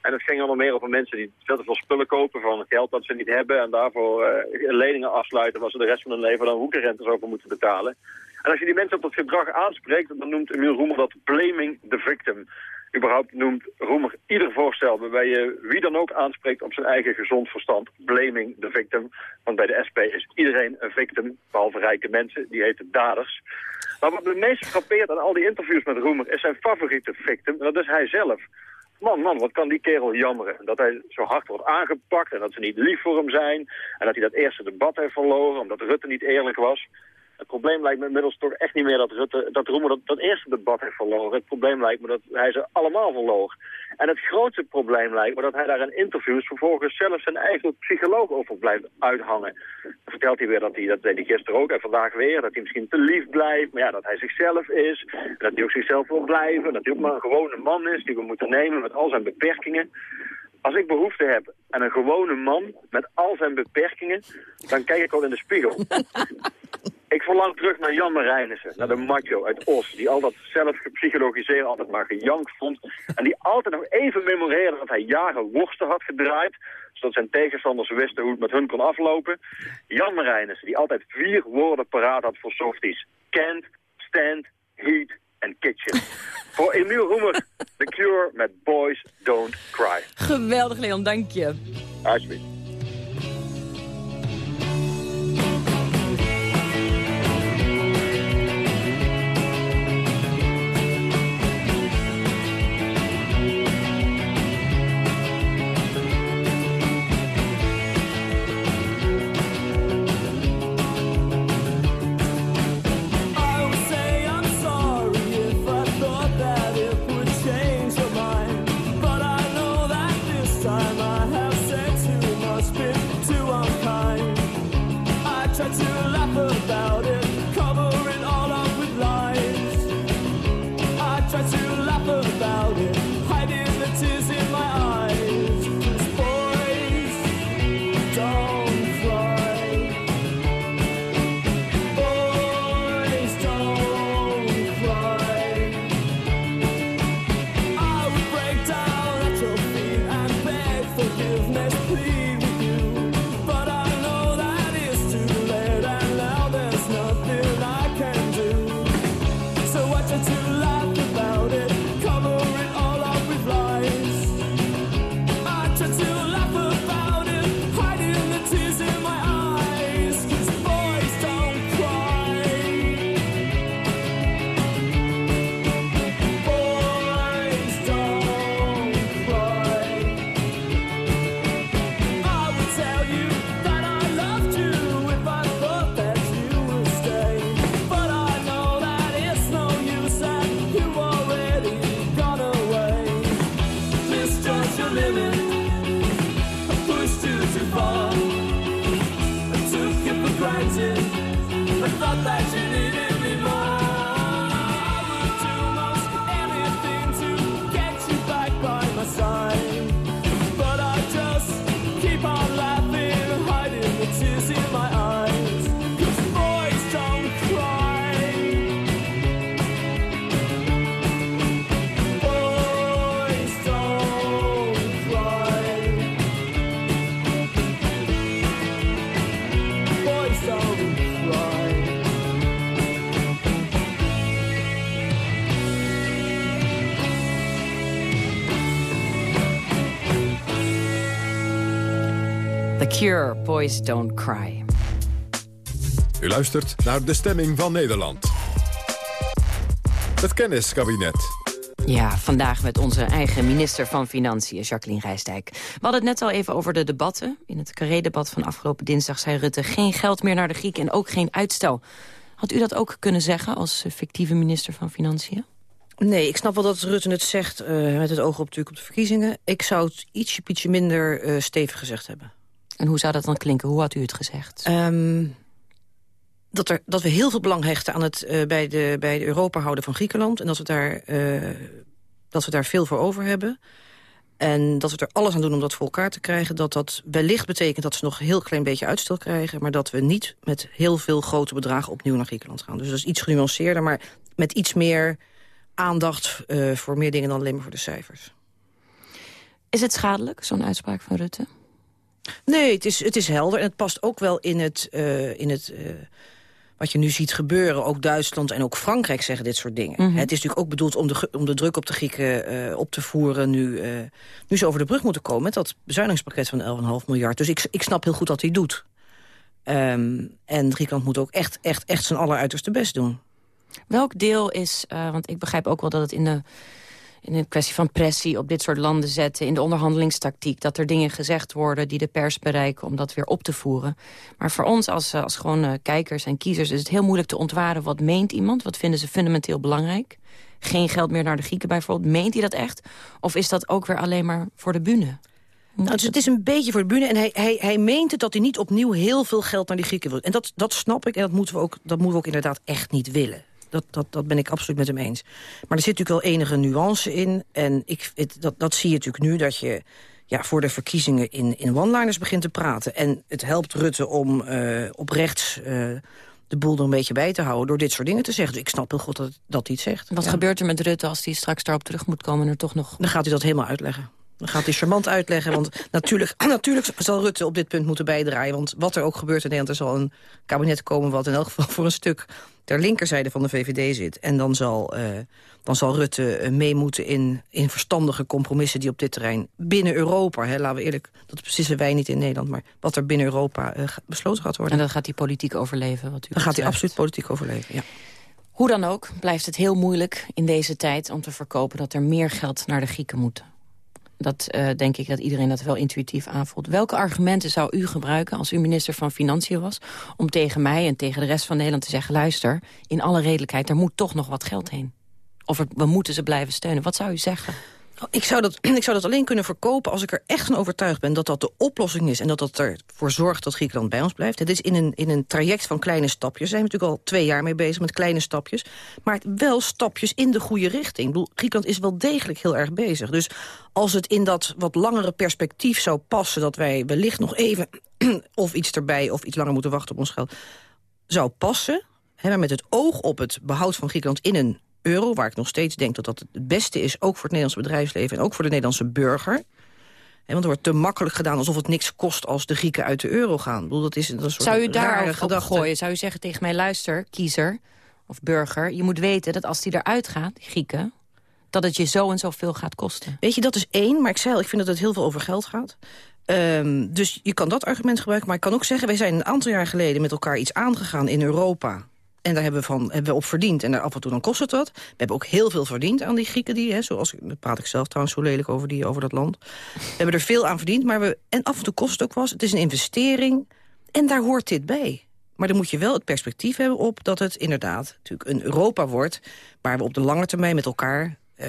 En het ging allemaal meer over mensen die veel te veel spullen kopen van het geld dat ze niet hebben. En daarvoor eh, leningen afsluiten waar ze de rest van hun leven dan hoekenrentes over moeten betalen. En als je die mensen op dat gedrag aanspreekt, dan noemt Emiel Roemer dat blaming the victim. Überhaupt noemt Roemer ieder voorstel waarbij je wie dan ook aanspreekt op zijn eigen gezond verstand blaming the victim. Want bij de SP is iedereen een victim, behalve rijke mensen, die heten daders. Maar wat me meest frappeert aan al die interviews met Roemer is zijn favoriete victim, en dat is hij zelf. Man, man, wat kan die kerel jammeren. Dat hij zo hard wordt aangepakt en dat ze niet lief voor hem zijn. En dat hij dat eerste debat heeft verloren omdat Rutte niet eerlijk was. Het probleem lijkt me inmiddels toch echt niet meer dat, Rutte, dat Roemer dat, dat eerste debat heeft verloren. Het probleem lijkt me dat hij ze allemaal verloor. En het grootste probleem lijkt me dat hij daar in interviews vervolgens zelf zijn eigen psycholoog over blijft uithangen. Dan vertelt hij weer dat hij, dat deed hij gisteren ook en vandaag weer, dat hij misschien te lief blijft. Maar ja, dat hij zichzelf is, dat hij ook zichzelf wil blijven. Dat hij ook maar een gewone man is die we moeten nemen met al zijn beperkingen. Als ik behoefte heb aan een gewone man met al zijn beperkingen, dan kijk ik wel in de spiegel. Ik verlang terug naar Jan Marijnissen, naar de macho uit Os, die al dat zelf gepsychologiseerd altijd maar gejankt vond. En die altijd nog even memoreerde dat hij jaren worsten had gedraaid, zodat zijn tegenstanders wisten hoe het met hun kon aflopen. Jan Marijnissen, die altijd vier woorden paraat had voor softies. Can't, stand, heat en kitchen. voor Emiel Roemer, The Cure met Boys Don't Cry. Geweldig, Leon. Dank je. Alsjeblieft. To laugh The Cure, Boys Don't Cry. U luistert naar De Stemming van Nederland. Het kenniskabinet. Ja, vandaag met onze eigen minister van Financiën, Jacqueline Rijsdijk. We hadden het net al even over de debatten. In het Carré-debat van afgelopen dinsdag zei Rutte... geen geld meer naar de Grieken en ook geen uitstel. Had u dat ook kunnen zeggen als fictieve minister van Financiën? Nee, ik snap wel dat Rutte het zegt eh, met het oog op, natuurlijk op de verkiezingen. Ik zou het ietsje, ietsje minder eh, stevig gezegd hebben. En hoe zou dat dan klinken? Hoe had u het gezegd? Ehm, dat, er, dat we heel veel belang hechten aan het uh, bij, de, bij de Europa houden van Griekenland. En dat we, daar, uh, dat we daar veel voor over hebben. En dat we er alles aan doen om dat voor elkaar te krijgen. Dat dat wellicht betekent dat ze nog een heel klein beetje uitstel krijgen. Maar dat we niet met heel veel grote bedragen opnieuw naar Griekenland gaan. Dus dat is iets genuanceerder, maar met iets meer aandacht uh, voor meer dingen dan alleen maar voor de cijfers. Is het schadelijk, zo'n uitspraak van Rutte? Nee, het is, het is helder. En het past ook wel in het, uh, in het uh, wat je nu ziet gebeuren. Ook Duitsland en ook Frankrijk zeggen dit soort dingen. Mm -hmm. Het is natuurlijk ook bedoeld om de, om de druk op de Grieken uh, op te voeren... Nu, nu ze over de brug moeten komen met dat bezuinigingspakket van 11,5 miljard. Dus ik, ik snap heel goed wat hij doet. Um, en Griekenland moet ook echt, echt, echt zijn alleruiterste best doen. Welk deel is, want ik begrijp ook wel dat het in de in een kwestie van pressie op dit soort landen zetten... in de onderhandelingstactiek, dat er dingen gezegd worden... die de pers bereiken om dat weer op te voeren. Maar voor ons als, als gewone kijkers en kiezers... is het heel moeilijk te ontwaren wat meent iemand. Wat vinden ze fundamenteel belangrijk? Geen geld meer naar de Grieken bijvoorbeeld. Meent hij dat echt? Of is dat ook weer alleen maar voor de bühne? Nou, dus het is een beetje voor de bühne. En hij, hij, hij meent het dat hij niet opnieuw heel veel geld naar die Grieken wil. En dat, dat snap ik en dat moeten, we ook, dat moeten we ook inderdaad echt niet willen. Dat, dat, dat ben ik absoluut met hem eens. Maar er zit natuurlijk wel enige nuance in. En ik, het, dat, dat zie je natuurlijk nu, dat je ja, voor de verkiezingen in, in one-liners begint te praten. En het helpt Rutte om uh, op rechts... Uh, de boel er een beetje bij te houden door dit soort dingen te zeggen. Dus ik snap heel goed dat, dat hij het zegt. Wat ja. gebeurt er met Rutte als hij straks daarop terug moet komen... en er toch nog... Dan gaat hij dat helemaal uitleggen. Dan gaat hij charmant uitleggen, want natuurlijk, natuurlijk zal Rutte op dit punt moeten bijdraaien. Want wat er ook gebeurt in Nederland, er zal een kabinet komen... wat in elk geval voor een stuk ter linkerzijde van de VVD zit. En dan zal, uh, dan zal Rutte mee moeten in, in verstandige compromissen... die op dit terrein binnen Europa, hè, laten we eerlijk... dat beslissen wij niet in Nederland, maar wat er binnen Europa uh, besloten gaat worden. En dan gaat hij politiek overleven, wat u Dan gaat hij absoluut politiek overleven, ja. Hoe dan ook blijft het heel moeilijk in deze tijd om te verkopen... dat er meer geld naar de Grieken moet. Dat uh, denk ik dat iedereen dat wel intuïtief aanvoelt. Welke argumenten zou u gebruiken als u minister van Financiën was... om tegen mij en tegen de rest van Nederland te zeggen... luister, in alle redelijkheid, er moet toch nog wat geld heen. Of we moeten ze blijven steunen. Wat zou u zeggen? Ik zou, dat, ik zou dat alleen kunnen verkopen als ik er echt van overtuigd ben... dat dat de oplossing is en dat dat ervoor zorgt dat Griekenland bij ons blijft. Het is in een, in een traject van kleine stapjes. Zijn we natuurlijk al twee jaar mee bezig met kleine stapjes. Maar wel stapjes in de goede richting. Ik bedoel, Griekenland is wel degelijk heel erg bezig. Dus als het in dat wat langere perspectief zou passen... dat wij wellicht nog even of iets erbij of iets langer moeten wachten op ons geld... zou passen, hè, maar met het oog op het behoud van Griekenland in een euro, waar ik nog steeds denk dat dat het beste is... ook voor het Nederlandse bedrijfsleven en ook voor de Nederlandse burger. He, want er wordt te makkelijk gedaan alsof het niks kost... als de Grieken uit de euro gaan. Ik bedoel, dat is een soort Zou u daar gooien? Zou u zeggen tegen mij, luister, kiezer of burger... je moet weten dat als die eruit gaat, die Grieken... dat het je zo en zoveel gaat kosten. Weet je, dat is één, maar ik zei al, ik vind dat het heel veel over geld gaat. Um, dus je kan dat argument gebruiken, maar ik kan ook zeggen... wij zijn een aantal jaar geleden met elkaar iets aangegaan in Europa... En daar hebben we, van, hebben we op verdiend. En daar af en toe dan kost het wat. We hebben ook heel veel verdiend aan die Grieken. Die, hè, zoals, daar praat ik zelf trouwens zo lelijk over, die, over dat land. We hebben er veel aan verdiend. Maar we, en af en toe kost het ook was. Het is een investering. En daar hoort dit bij. Maar dan moet je wel het perspectief hebben op dat het inderdaad natuurlijk een Europa wordt... waar we op de lange termijn met elkaar uh,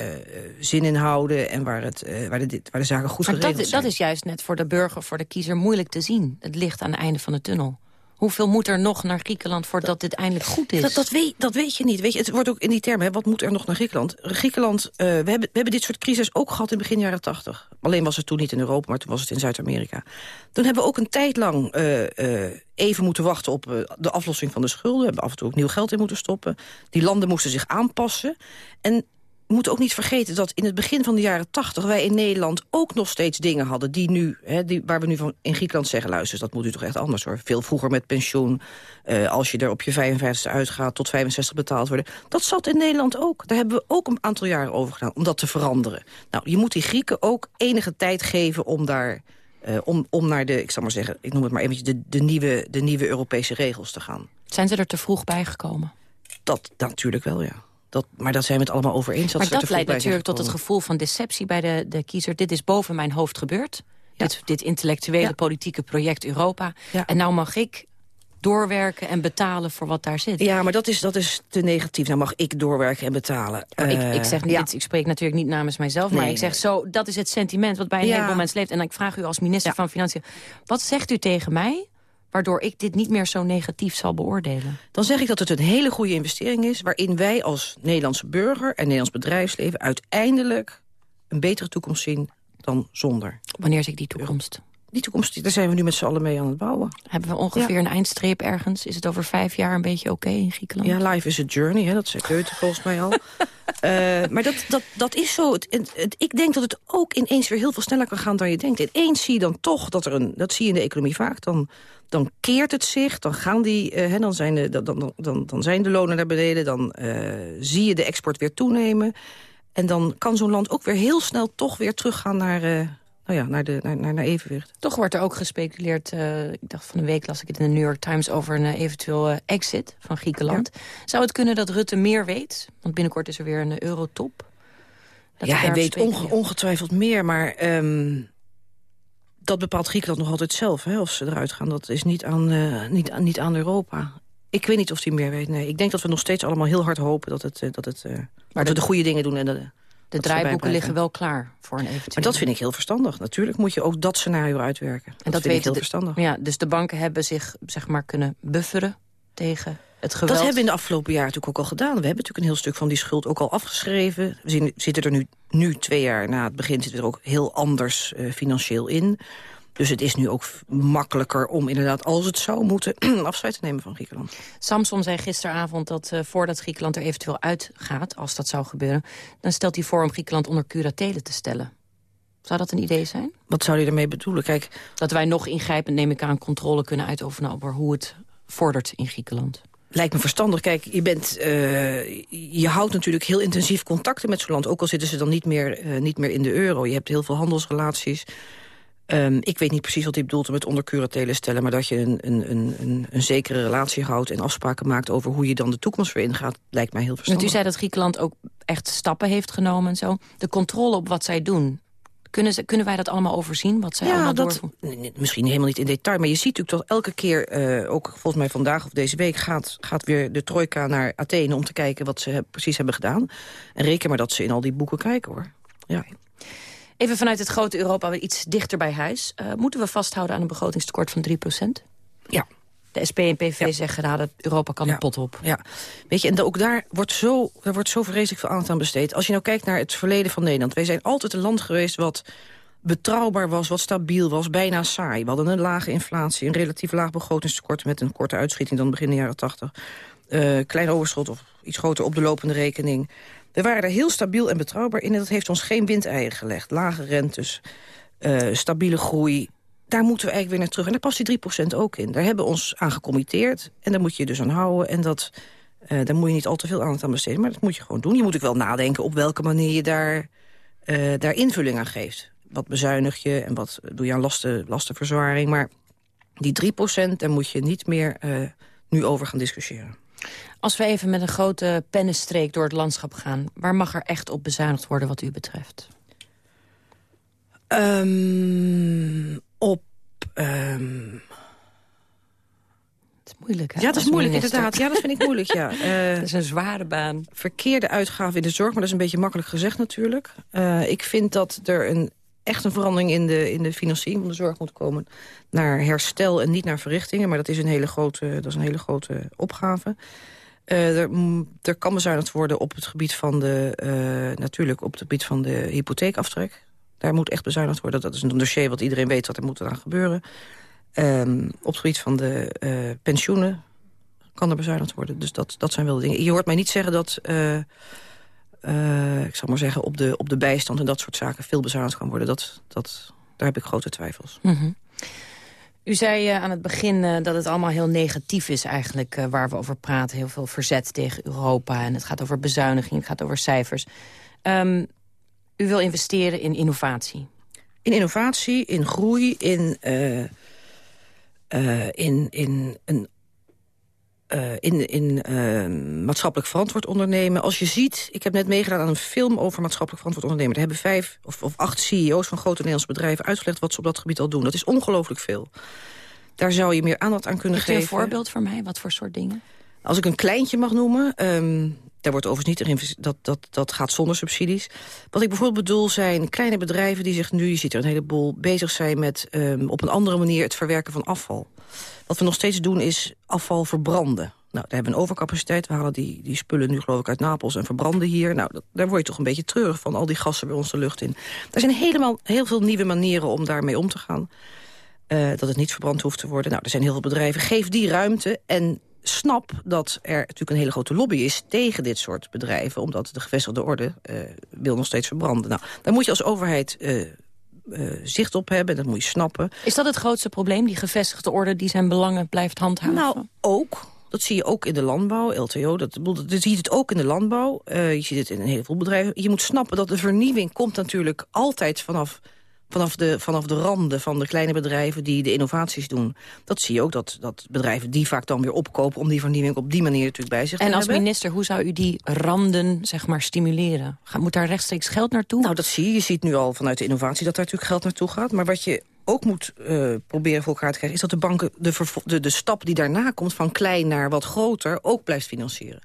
zin in houden... en waar, het, uh, waar, de, waar de zaken goed maar geregeld dat, zijn. Dat is juist net voor de burger, voor de kiezer moeilijk te zien. Het licht aan het einde van de tunnel. Hoeveel moet er nog naar Griekenland voordat dat, dit eindelijk goed is? Dat, dat, weet, dat weet je niet. Weet je, het wordt ook in die termen, hè, wat moet er nog naar Griekenland? Griekenland, uh, we, hebben, we hebben dit soort crisis ook gehad in begin jaren tachtig. Alleen was het toen niet in Europa, maar toen was het in Zuid-Amerika. Toen hebben we ook een tijd lang uh, uh, even moeten wachten op de aflossing van de schulden. We hebben af en toe ook nieuw geld in moeten stoppen. Die landen moesten zich aanpassen. En moeten ook niet vergeten dat in het begin van de jaren tachtig... wij in Nederland ook nog steeds dingen hadden die nu, hè, die, waar we nu van in Griekenland zeggen... luister, dat moet u toch echt anders hoor. Veel vroeger met pensioen, uh, als je er op je 55 uitgaat... tot 65 betaald worden. Dat zat in Nederland ook. Daar hebben we ook een aantal jaren over gedaan om dat te veranderen. Nou, je moet die Grieken ook enige tijd geven om daar... Uh, om, om naar de, ik zal maar zeggen, ik noem het maar eventjes... de, de, nieuwe, de nieuwe Europese regels te gaan. Zijn ze er te vroeg bij gekomen? Dat, dat natuurlijk wel, ja. Dat, maar dat zijn we het allemaal over eens. Dat maar dat leidt natuurlijk tot het gevoel van deceptie bij de, de kiezer. Dit is boven mijn hoofd gebeurd. Ja. Dit, dit intellectuele ja. politieke project Europa. Ja. En nou mag ik doorwerken en betalen voor wat daar zit. Ja, maar dat is, dat is te negatief. Nou mag ik doorwerken en betalen. Uh, ik, ik, zeg niet, ik spreek natuurlijk niet namens mijzelf, nee, maar ik zeg nee. zo, dat is het sentiment wat bij een heleboel mensen leeft. En ik vraag u als minister van Financiën, wat zegt u tegen mij waardoor ik dit niet meer zo negatief zal beoordelen? Dan zeg ik dat het een hele goede investering is... waarin wij als Nederlandse burger en Nederlands bedrijfsleven... uiteindelijk een betere toekomst zien dan zonder. Wanneer zie ik die toekomst? Die toekomst, daar zijn we nu met z'n allen mee aan het bouwen. Hebben we ongeveer een eindstreep ergens? Is het over vijf jaar een beetje oké in Griekenland? Ja, life is a journey, hè, dat zei Goethe volgens mij al. Eh, maar dat, dat, dat is zo. Het, het- het- ik denk dat het ook ineens weer heel veel sneller kan gaan dan je denkt. Ineens zie je dan toch dat er een... Dat zie je in de economie vaak. Dan, dan keert het zich, dan, gaan die, eh, hè, dan, zijn de, dan, dan, dan, zijn de lonen naar beneden... dan eh, zie je de export weer toenemen. En dan kan zo'n land ook weer heel snel toch weer teruggaan naar, nou ja, naar, de, naar, naar, naar evenwicht. Toch wordt er ook gespeculeerd, eh, ik dacht van de week las ik het in de New York Times... over een eh, eventueel eh, exit van Griekenland. Zou het kunnen dat Rutte meer weet? Want binnenkort is er weer een eurotop. Dat ja, hij weet onge- ongetwijfeld meer, maar ehm, dat bepaalt Griekenland nog altijd zelf, hè, of ze eruit gaan. Dat is niet aan, niet, aan, niet aan Europa. Ik weet niet of hij meer weet, nee. Ik denk dat we nog steeds allemaal heel hard hopen dat, het, dat, het, eh, dat we de goede dingen doen. En dat, De draaiboeken liggen wel klaar voor een eventueel. Maar dat vind ik heel verstandig. Natuurlijk moet je ook dat scenario uitwerken. Dat, En dat vind ik heel de- verstandig. Ja, dus de banken hebben zich zeg maar kunnen bufferen tegen het geweld. Dat hebben we in de afgelopen jaren natuurlijk ook al gedaan. We hebben natuurlijk een heel stuk van die schuld ook al afgeschreven. We zitten er nu, nu, twee jaar na het begin, zitten we er ook heel anders eh, financieel in. Dus het is nu ook makkelijker om inderdaad, als het zou moeten, afscheid te nemen van Griekenland. Samson zei gisteravond dat eh, voordat Griekenland er eventueel uitgaat... als dat zou gebeuren, dan stelt hij voor om Griekenland onder curatele te stellen. Zou dat een idee zijn? Wat zou hij ermee bedoelen? Kijk, Dat wij nog ingrijpend, neem ik aan, controle kunnen uitoefenen... over hoe het vordert in Griekenland. Lijkt me verstandig. Kijk, je, bent, eh, je houdt natuurlijk heel intensief contacten met zo'n land. Ook al zitten ze dan niet meer, eh, niet meer in de euro. Je hebt heel veel handelsrelaties. Ehm, ik weet niet precies wat hij bedoelt met onder curatele stellen... maar dat je een, een, een, een, zekere relatie houdt en afspraken maakt... over hoe je dan de toekomst weer ingaat, lijkt mij heel Want verstandig. u zei dat Griekenland ook echt stappen heeft genomen en zo. De controle op wat zij doen. Kunnen, ze, kunnen wij dat allemaal overzien, wat zij ja, allemaal dat, doorvoeren? misschien helemaal niet in detail. Maar je ziet natuurlijk dat elke keer, eh, ook volgens mij vandaag of deze week... Gaat, gaat weer de trojka naar Athene om te kijken wat ze precies hebben gedaan. En reken maar dat ze in al die boeken kijken, hoor. Ja. Even vanuit het grote Europa, iets dichter bij huis. Eh, moeten we vasthouden aan een begrotingstekort van 3% Ja. De SP en PV zeggen, nou, dat Europa kan de pot op. Ja, weet je, en ook daar wordt, zo, daar wordt zo vreselijk veel aandacht aan besteed. Als je nou kijkt naar het verleden van Nederland. Wij zijn altijd een land geweest wat betrouwbaar was, wat stabiel was, bijna saai. We hadden een lage inflatie, een relatief laag begrotingstekort... met een korte uitschieting dan begin de jaren tachtig. Eh, klein overschot of iets groter op de lopende rekening. We waren er heel stabiel en betrouwbaar in... en dat heeft ons geen windeieren gelegd. Lage rentes, eh, stabiele groei, daar moeten we eigenlijk weer naar terug. En daar past die 3% ook in. Daar hebben we ons aan gecommitteerd. En daar moet je je dus aan houden. En dat, eh, daar moet je niet al te veel aandacht aan besteden. Maar dat moet je gewoon doen. Je moet ook wel nadenken op welke manier je daar, eh, daar invulling aan geeft. Wat bezuinig je en wat doe je aan lasten, lastenverzwaring. Maar die 3% daar moet je niet meer nu over gaan discussiëren. Als we even met een grote pennenstreek door het landschap gaan... waar mag er echt op bezuinigd worden wat u betreft? Ehm, op... ehm, Het is moeilijk, hè? Ja, dat is moeilijk, minister. inderdaad. Ja, dat vind ik moeilijk, ja. Eh, Dat is een zware baan. verkeerde uitgaven in de zorg, maar dat is een beetje makkelijk gezegd natuurlijk. Eh, ik vind dat er een, echt een verandering in de, in de financiering van de zorg moet komen. Naar herstel en niet naar verrichtingen, maar dat is een hele grote, dat is een hele grote opgave. Eh, er, mm, er kan bezuinigd worden op het gebied van de, eh, natuurlijk op het gebied van de hypotheekaftrek. Daar moet echt bezuinigd worden. Dat is een dossier wat iedereen weet wat er moet aan gebeuren. Ehm, op het gebied van de eh, pensioenen kan er bezuinigd worden. Dus dat, dat zijn wel de dingen. Je hoort mij niet zeggen dat, eh, ik zal maar zeggen, op de, op de bijstand en dat soort zaken veel bezuinigd kan worden. Dat, dat, daar heb ik grote twijfels. Mhm. U zei eh, aan het begin eh, dat het allemaal heel negatief is eigenlijk waar we over praten. Heel veel verzet tegen Europa en het gaat over bezuiniging, het gaat over cijfers. Ehm, u wil investeren in innovatie. In innovatie, in groei, in, eh, eh, in, in een eh, in, in eh, maatschappelijk verantwoord ondernemen. Als je ziet, ik heb net meegedaan aan een film over maatschappelijk verantwoord ondernemen. Daar hebben vijf of, of acht CEO's van grote Nederlandse bedrijven uitgelegd wat ze op dat gebied al doen. Dat is ongelooflijk veel. Daar zou je meer aandacht aan kunnen Heeft u een geven. voorbeeld voor mij? Wat voor soort dingen? Als ik een kleintje mag noemen... ehm, daar wordt overigens niet dat, dat, dat gaat zonder subsidies. Wat ik bijvoorbeeld bedoel zijn kleine bedrijven die zich nu, je ziet er een heleboel, bezig zijn met um, op een andere manier het verwerken van afval. Wat we nog steeds doen is afval verbranden. Nou, daar hebben we een overcapaciteit. We halen die, die spullen nu geloof ik uit Napels en verbranden hier. Nou, daar word je toch een beetje terug van al die gassen bij ons de lucht in. Er zijn helemaal heel veel nieuwe manieren om daarmee om te gaan. Uh, dat het niet verbrand hoeft te worden. Nou, er zijn heel veel bedrijven. Geef die ruimte en snap dat er natuurlijk een hele grote lobby is tegen dit soort bedrijven. Omdat de gevestigde orde uh, wil nog steeds verbranden. Nou, daar moet je als overheid uh, uh, zicht op hebben. Dat moet je snappen. Is dat het grootste probleem, die gevestigde orde die zijn belangen blijft handhaven? Nou, ook. Dat zie je ook in de landbouw, LTO. Dat, je ziet het ook in de landbouw. Uh, je ziet het in een heleboel bedrijven. Je moet snappen dat de vernieuwing komt natuurlijk altijd vanaf vanaf de, vanaf de randen van de kleine bedrijven die de innovaties doen. Dat zie je ook, dat, dat bedrijven die vaak dan weer opkopen... om die vernieuwing op die manier natuurlijk bij zich en te hebben. En als minister, hoe zou u die randen zeg maar, stimuleren? Moet daar rechtstreeks geld naartoe? Nou, dat zie je. Je ziet nu al vanuit de innovatie dat daar natuurlijk geld naartoe gaat. Maar wat je ook moet uh, proberen voor elkaar te krijgen... is dat de banken de, de, de stap die daarna komt van klein naar wat groter... ook blijft financieren.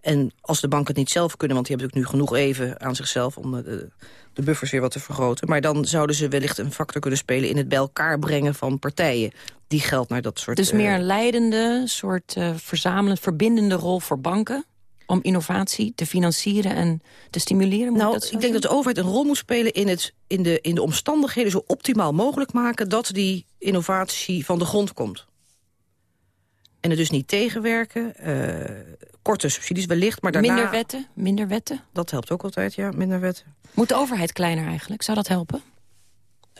En als de banken het niet zelf kunnen, want die hebben natuurlijk nu genoeg even aan zichzelf... om de, de buffers weer wat te vergroten. Maar dan zouden ze wellicht een factor kunnen spelen... in het bij elkaar brengen van partijen die geld naar dat soort... Dus meer een leidende, soort uh, verzamelend, verbindende rol voor banken om innovatie te financieren en te stimuleren? nou, ik, ik denk dat de overheid een rol moet spelen in, het, in, de, in de omstandigheden zo optimaal mogelijk maken... dat die innovatie van de grond komt. En het dus niet tegenwerken. Uh, korte subsidies wellicht, maar daarna... Minder wetten? Minder wetten? Dat helpt ook altijd, ja, minder wetten. Moet de overheid kleiner eigenlijk? Zou dat helpen?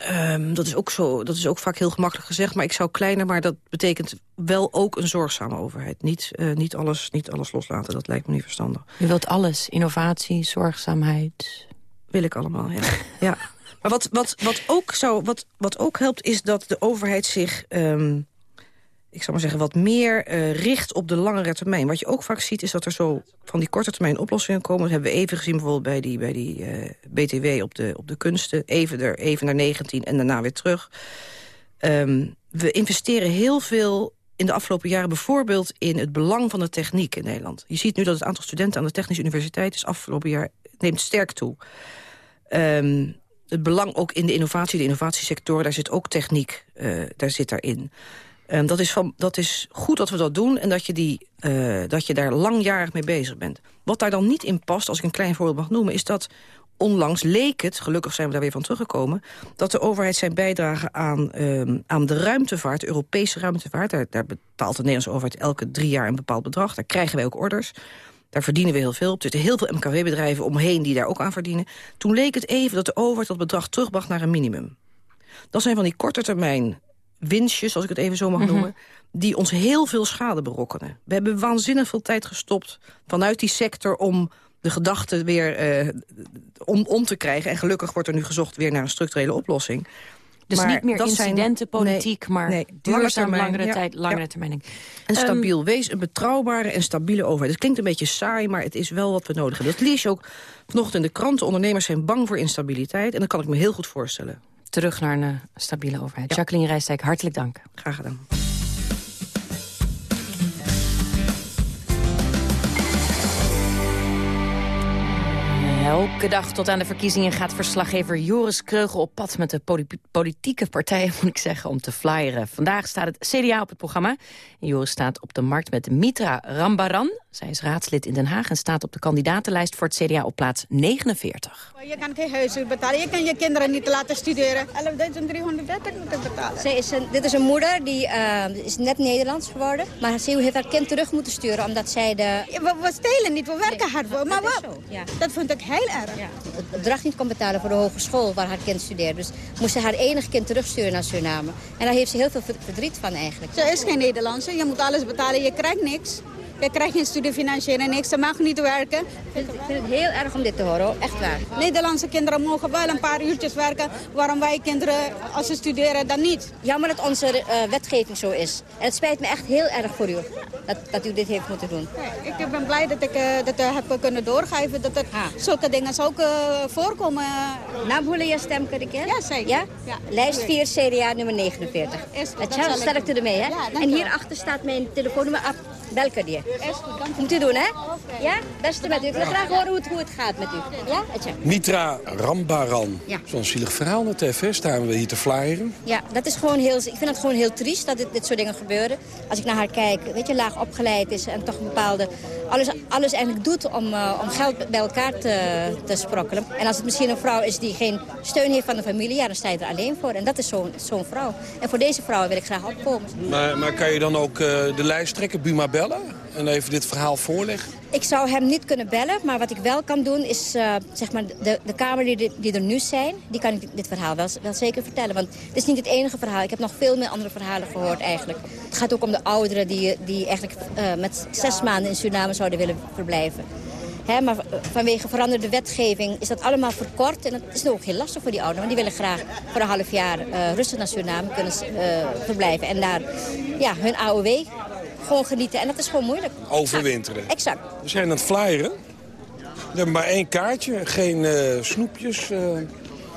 Um, dat, is ook zo, dat is ook vaak heel gemakkelijk gezegd, maar ik zou kleiner... maar dat betekent wel ook een zorgzame overheid. Niet, uh, niet, alles, niet alles loslaten, dat lijkt me niet verstandig. U wilt alles, innovatie, zorgzaamheid... Wil ik allemaal, ja. ja. Maar wat, wat, wat, ook zou, wat, wat ook helpt, is dat de overheid zich... Um, ik zou maar zeggen, wat meer uh, richt op de langere termijn. Wat je ook vaak ziet, is dat er zo van die korte termijn oplossingen komen. Dat hebben we even gezien bijvoorbeeld bij die, bij die uh, BTW op de, op de kunsten. Even, er, even naar 19 en daarna weer terug. Um, we investeren heel veel in de afgelopen jaren bijvoorbeeld in het belang van de techniek in Nederland. Je ziet nu dat het aantal studenten aan de Technische Universiteit is afgelopen jaar neemt sterk toe. Um, het belang ook in de innovatie, de innovatiesector, daar zit ook techniek, uh, daar zit daarin. Um, dat, is van, dat is goed dat we dat doen en dat je, die, uh, dat je daar langjarig mee bezig bent. Wat daar dan niet in past, als ik een klein voorbeeld mag noemen... is dat onlangs leek het, gelukkig zijn we daar weer van teruggekomen... dat de overheid zijn bijdrage aan, um, aan de ruimtevaart, de Europese ruimtevaart... Daar, daar betaalt de Nederlandse overheid elke drie jaar een bepaald bedrag. Daar krijgen wij ook orders. Daar verdienen we heel veel. Er zitten heel veel MKW-bedrijven omheen die daar ook aan verdienen. Toen leek het even dat de overheid dat bedrag terugbracht naar een minimum. Dat zijn van die korte termijn winstjes, als ik het even zo mag noemen... Mm -hmm. die ons heel veel schade berokkenen. We hebben waanzinnig veel tijd gestopt vanuit die sector... om de gedachten weer uh, om, om te krijgen. En gelukkig wordt er nu gezocht weer naar een structurele oplossing. Dus maar niet meer incidentenpolitiek, nee, maar nee, duurzaam, termijn, langere ja, tijd, langere ja. termijn. En stabiel, um, wees een betrouwbare en stabiele overheid. Het klinkt een beetje saai, maar het is wel wat we nodig hebben. Dat lees je ook vanochtend in de kranten. Ondernemers zijn bang voor instabiliteit. En dat kan ik me heel goed voorstellen terug naar een uh, stabiele overheid. Ja. Jacqueline Rijstijk, hartelijk dank. Graag gedaan. Elke dag tot aan de verkiezingen gaat verslaggever Joris Kreugel op pad met de politieke partijen, moet ik zeggen, om te flyeren. Vandaag staat het CDA op het programma. En Joris staat op de markt met Mitra Rambaran. Zij is raadslid in Den Haag en staat op de kandidatenlijst voor het CDA op plaats 49. Je kan geen huishuur betalen. Je kan je kinderen niet laten studeren. 11.330 moet ik betalen. Zij is een, dit is een moeder die uh, is net Nederlands geworden. Maar ze heeft haar kind terug moeten sturen omdat zij de... We, we stelen niet, we werken nee, hard voor. Maar dat, wat, ja. dat vind ik heel erg. Ja. Het bedrag niet kon betalen voor de hogeschool waar haar kind studeert. Dus moest ze haar enige kind terugsturen naar Suriname. En daar heeft ze heel veel verdriet van eigenlijk. Ze is geen Nederlandse. Je moet alles betalen. Je krijgt niks. Je krijgt geen studiefinanciering, niks. Ze mag niet werken. Ik vind, het heel erg om dit te horen, echt waar. Nederlandse kinderen mogen wel een paar uurtjes werken. Waarom wij kinderen, als ze studeren, dan niet? Jammer dat onze uh, wetgeving zo is. En het spijt me echt heel erg voor u, dat, dat u dit heeft moeten doen. Ja, ik ben blij dat ik uh, dat heb kunnen doorgeven. Dat er ah. zulke dingen ook uh, voorkomen. Naam hoe je stem, kan ik Ja, zeker. Ja? Ja, Lijst 4, CDA nummer 49. Is, dat sterkte ermee, hè? Ja, en hierachter staat mijn telefoonnummer af. Welke die? Is goed, Moet u doen, hè? Ja? Beste met u. Ik wil graag horen hoe het, hoe het gaat met u. Ja? Mitra Rambaran. Ja. Zo'n zielig verhaal net even, hè? staan we hier te flyeren. Ja, dat is gewoon heel, ik vind het gewoon heel triest dat dit, dit soort dingen gebeuren. Als ik naar haar kijk, weet je, laag opgeleid is en toch bepaalde... Alles, alles eigenlijk doet om, eh, om geld bij elkaar te, te sprokkelen. En als het misschien een vrouw is die geen steun heeft van de familie... ja, dan sta je er alleen voor. En dat is zo'n zo'n vrouw. En voor deze vrouw wil ik graag opkomen. Maar, maar kan je dan ook eh, de lijsttrekker Buma bellen en even dit verhaal voorleggen? Ik zou hem niet kunnen bellen, maar wat ik wel kan doen is... eh, zeg maar de, de Kamer die, er nu zijn, die kan ik dit verhaal wel, wel zeker vertellen. Want het is niet het enige verhaal. Ik heb nog veel meer andere verhalen gehoord eigenlijk. Het gaat ook om de ouderen die, die eigenlijk eh, met zes maanden in Suriname zouden willen verblijven. Hè, maar vanwege veranderde wetgeving is dat allemaal verkort. En dat is ook heel lastig voor die ouderen. Want die willen graag voor een half jaar eh, rustig naar Suriname kunnen verblijven. En daar ja, hun AOW gewoon genieten. En dat is gewoon moeilijk. Overwinteren. Exact. We zijn aan het flyeren. We hebben maar één kaartje, geen eh, snoepjes. eh.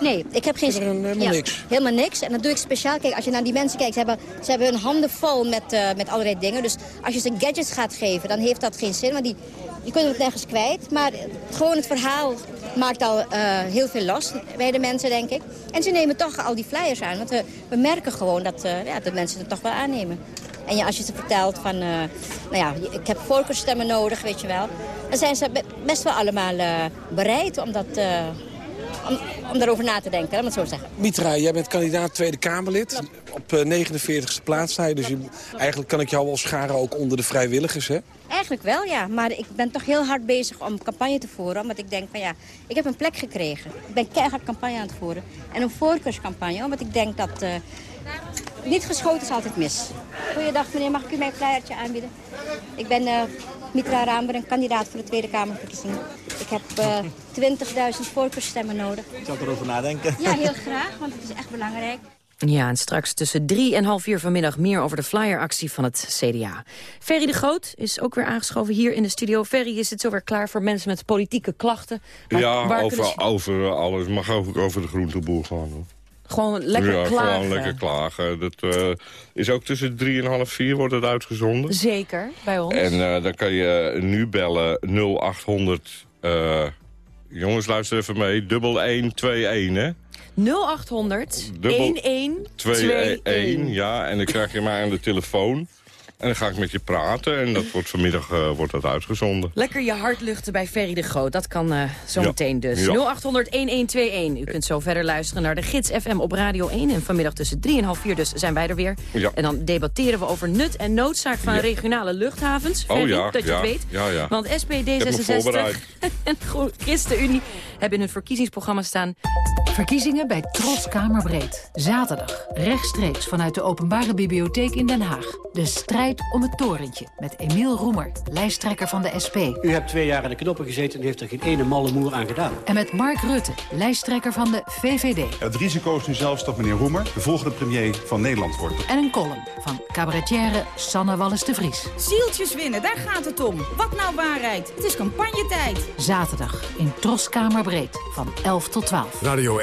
Nee, ik heb geen... helemaal niks. Helemaal niks. En dat doe ik speciaal. Kijk, als je naar die mensen kijkt, ze hebben, ze hebben hun handen vol met, eh, met allerlei dingen. Dus als je ze gadgets gaat geven, dan heeft dat geen zin. Want die, die kunnen het nergens kwijt. Maar gewoon het verhaal maakt al heel veel last bij de mensen, denk ik. En ze nemen toch al die flyers aan. Want we, we merken gewoon dat, ja, dat mensen het toch wel aannemen. En ja, als je ze vertelt van, eh, nou ja, ik heb voorkeurstemmen nodig, weet je wel. Dan zijn ze be- best wel allemaal eh, bereid om, dat, eh, om, om daarover na te denken, me het zo zeggen. Mitra, jij bent kandidaat Tweede Kamerlid. Op eh, 49ste plaats sta je. Dus je, eigenlijk kan ik jou wel scharen ook onder de vrijwilligers, hè? Eigenlijk wel, ja. Maar ik ben toch heel hard bezig om campagne te voeren. Omdat ik denk van ja, ik heb een plek gekregen. Ik ben keihard campagne aan het voeren. En een voorkeurscampagne, omdat ik denk dat... eh, niet geschoten is altijd mis. Goeiedag meneer, mag ik u mijn flyertje aanbieden? Ik ben eh, Mitra Ramer, een kandidaat voor de Tweede Kamerverkiezingen. Ik heb eh 20.000 voorkeursstemmen nodig. Ik zal erover nadenken. Ja, heel graag, want het is echt belangrijk. Ja, en straks tussen drie en half uur vanmiddag meer over de flyeractie van het CDA. Ferry de Groot is ook weer aangeschoven hier in de studio. Ferry, is het zover klaar voor mensen met politieke klachten? Ja, waar over, ze- over alles. Mag ook over de groenteboer gaan. Hoor. Gewoon lekker ja, klagen. gewoon lekker klagen. Dat eh, is ook tussen drie en half vier wordt het uitgezonden. Zeker, bij ons. En eh, dan kan je nu bellen 0800... eh, jongens, luister even mee. Dubbel 121, hè? 0800 Dubbel 1121. 21, ja. En dan krijg je mij aan de telefoon. En dan ga ik met je praten. En dat wordt vanmiddag eh, wordt dat uitgezonden. Lekker je hart luchten bij Ferry de Groot. Dat kan eh zometeen Ja. dus. Ja. 0800-1121. U kunt zo verder luisteren naar de Gids FM op Radio 1. En vanmiddag tussen 3 en half 4 dus zijn wij er weer. Ja. En dan debatteren we over nut en noodzaak van regionale luchthavens. Oh ja, dat je het weet. ja, ja. Want SP, heb me D66 voorbereid. en Gro- ChristenUnie hebben in hun verkiezingsprogramma staan... Verkiezingen bij Tros Kamerbreed. Zaterdag, rechtstreeks vanuit de Openbare Bibliotheek in Den Haag. De strijd om het torentje met Emiel Roemer, lijsttrekker van de SP. U hebt twee jaar aan de knoppen gezeten en heeft er geen ene malle moer aan gedaan. En met Mark Rutte, lijsttrekker van de VVD. Het risico is nu zelfs dat meneer Roemer de volgende premier van Nederland wordt. En een column van cabaretière Sanne Wallis de Vries. Zieltjes winnen, daar gaat het om. Wat nou waarheid? Het is campagnetijd. Zaterdag in Tros Kamerbreed van 11 tot 12. Radio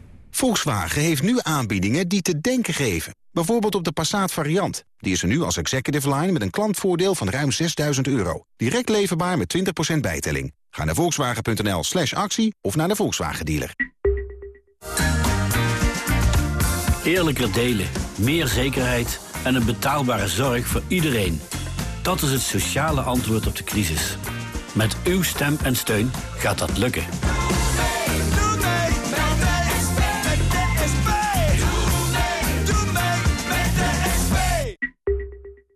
Volkswagen heeft nu aanbiedingen die te denken geven. Bijvoorbeeld op de Passat variant. Die is er nu als executive line met een klantvoordeel van ruim 6000 euro. Direct leverbaar met 20% bijtelling. Ga naar volkswagen.nl slash actie of naar de Volkswagen dealer. Eerlijker delen, meer zekerheid en een betaalbare zorg voor iedereen. Dat is het sociale antwoord op de crisis. Met uw stem en steun gaat dat lukken.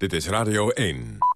Dit is Radio 1.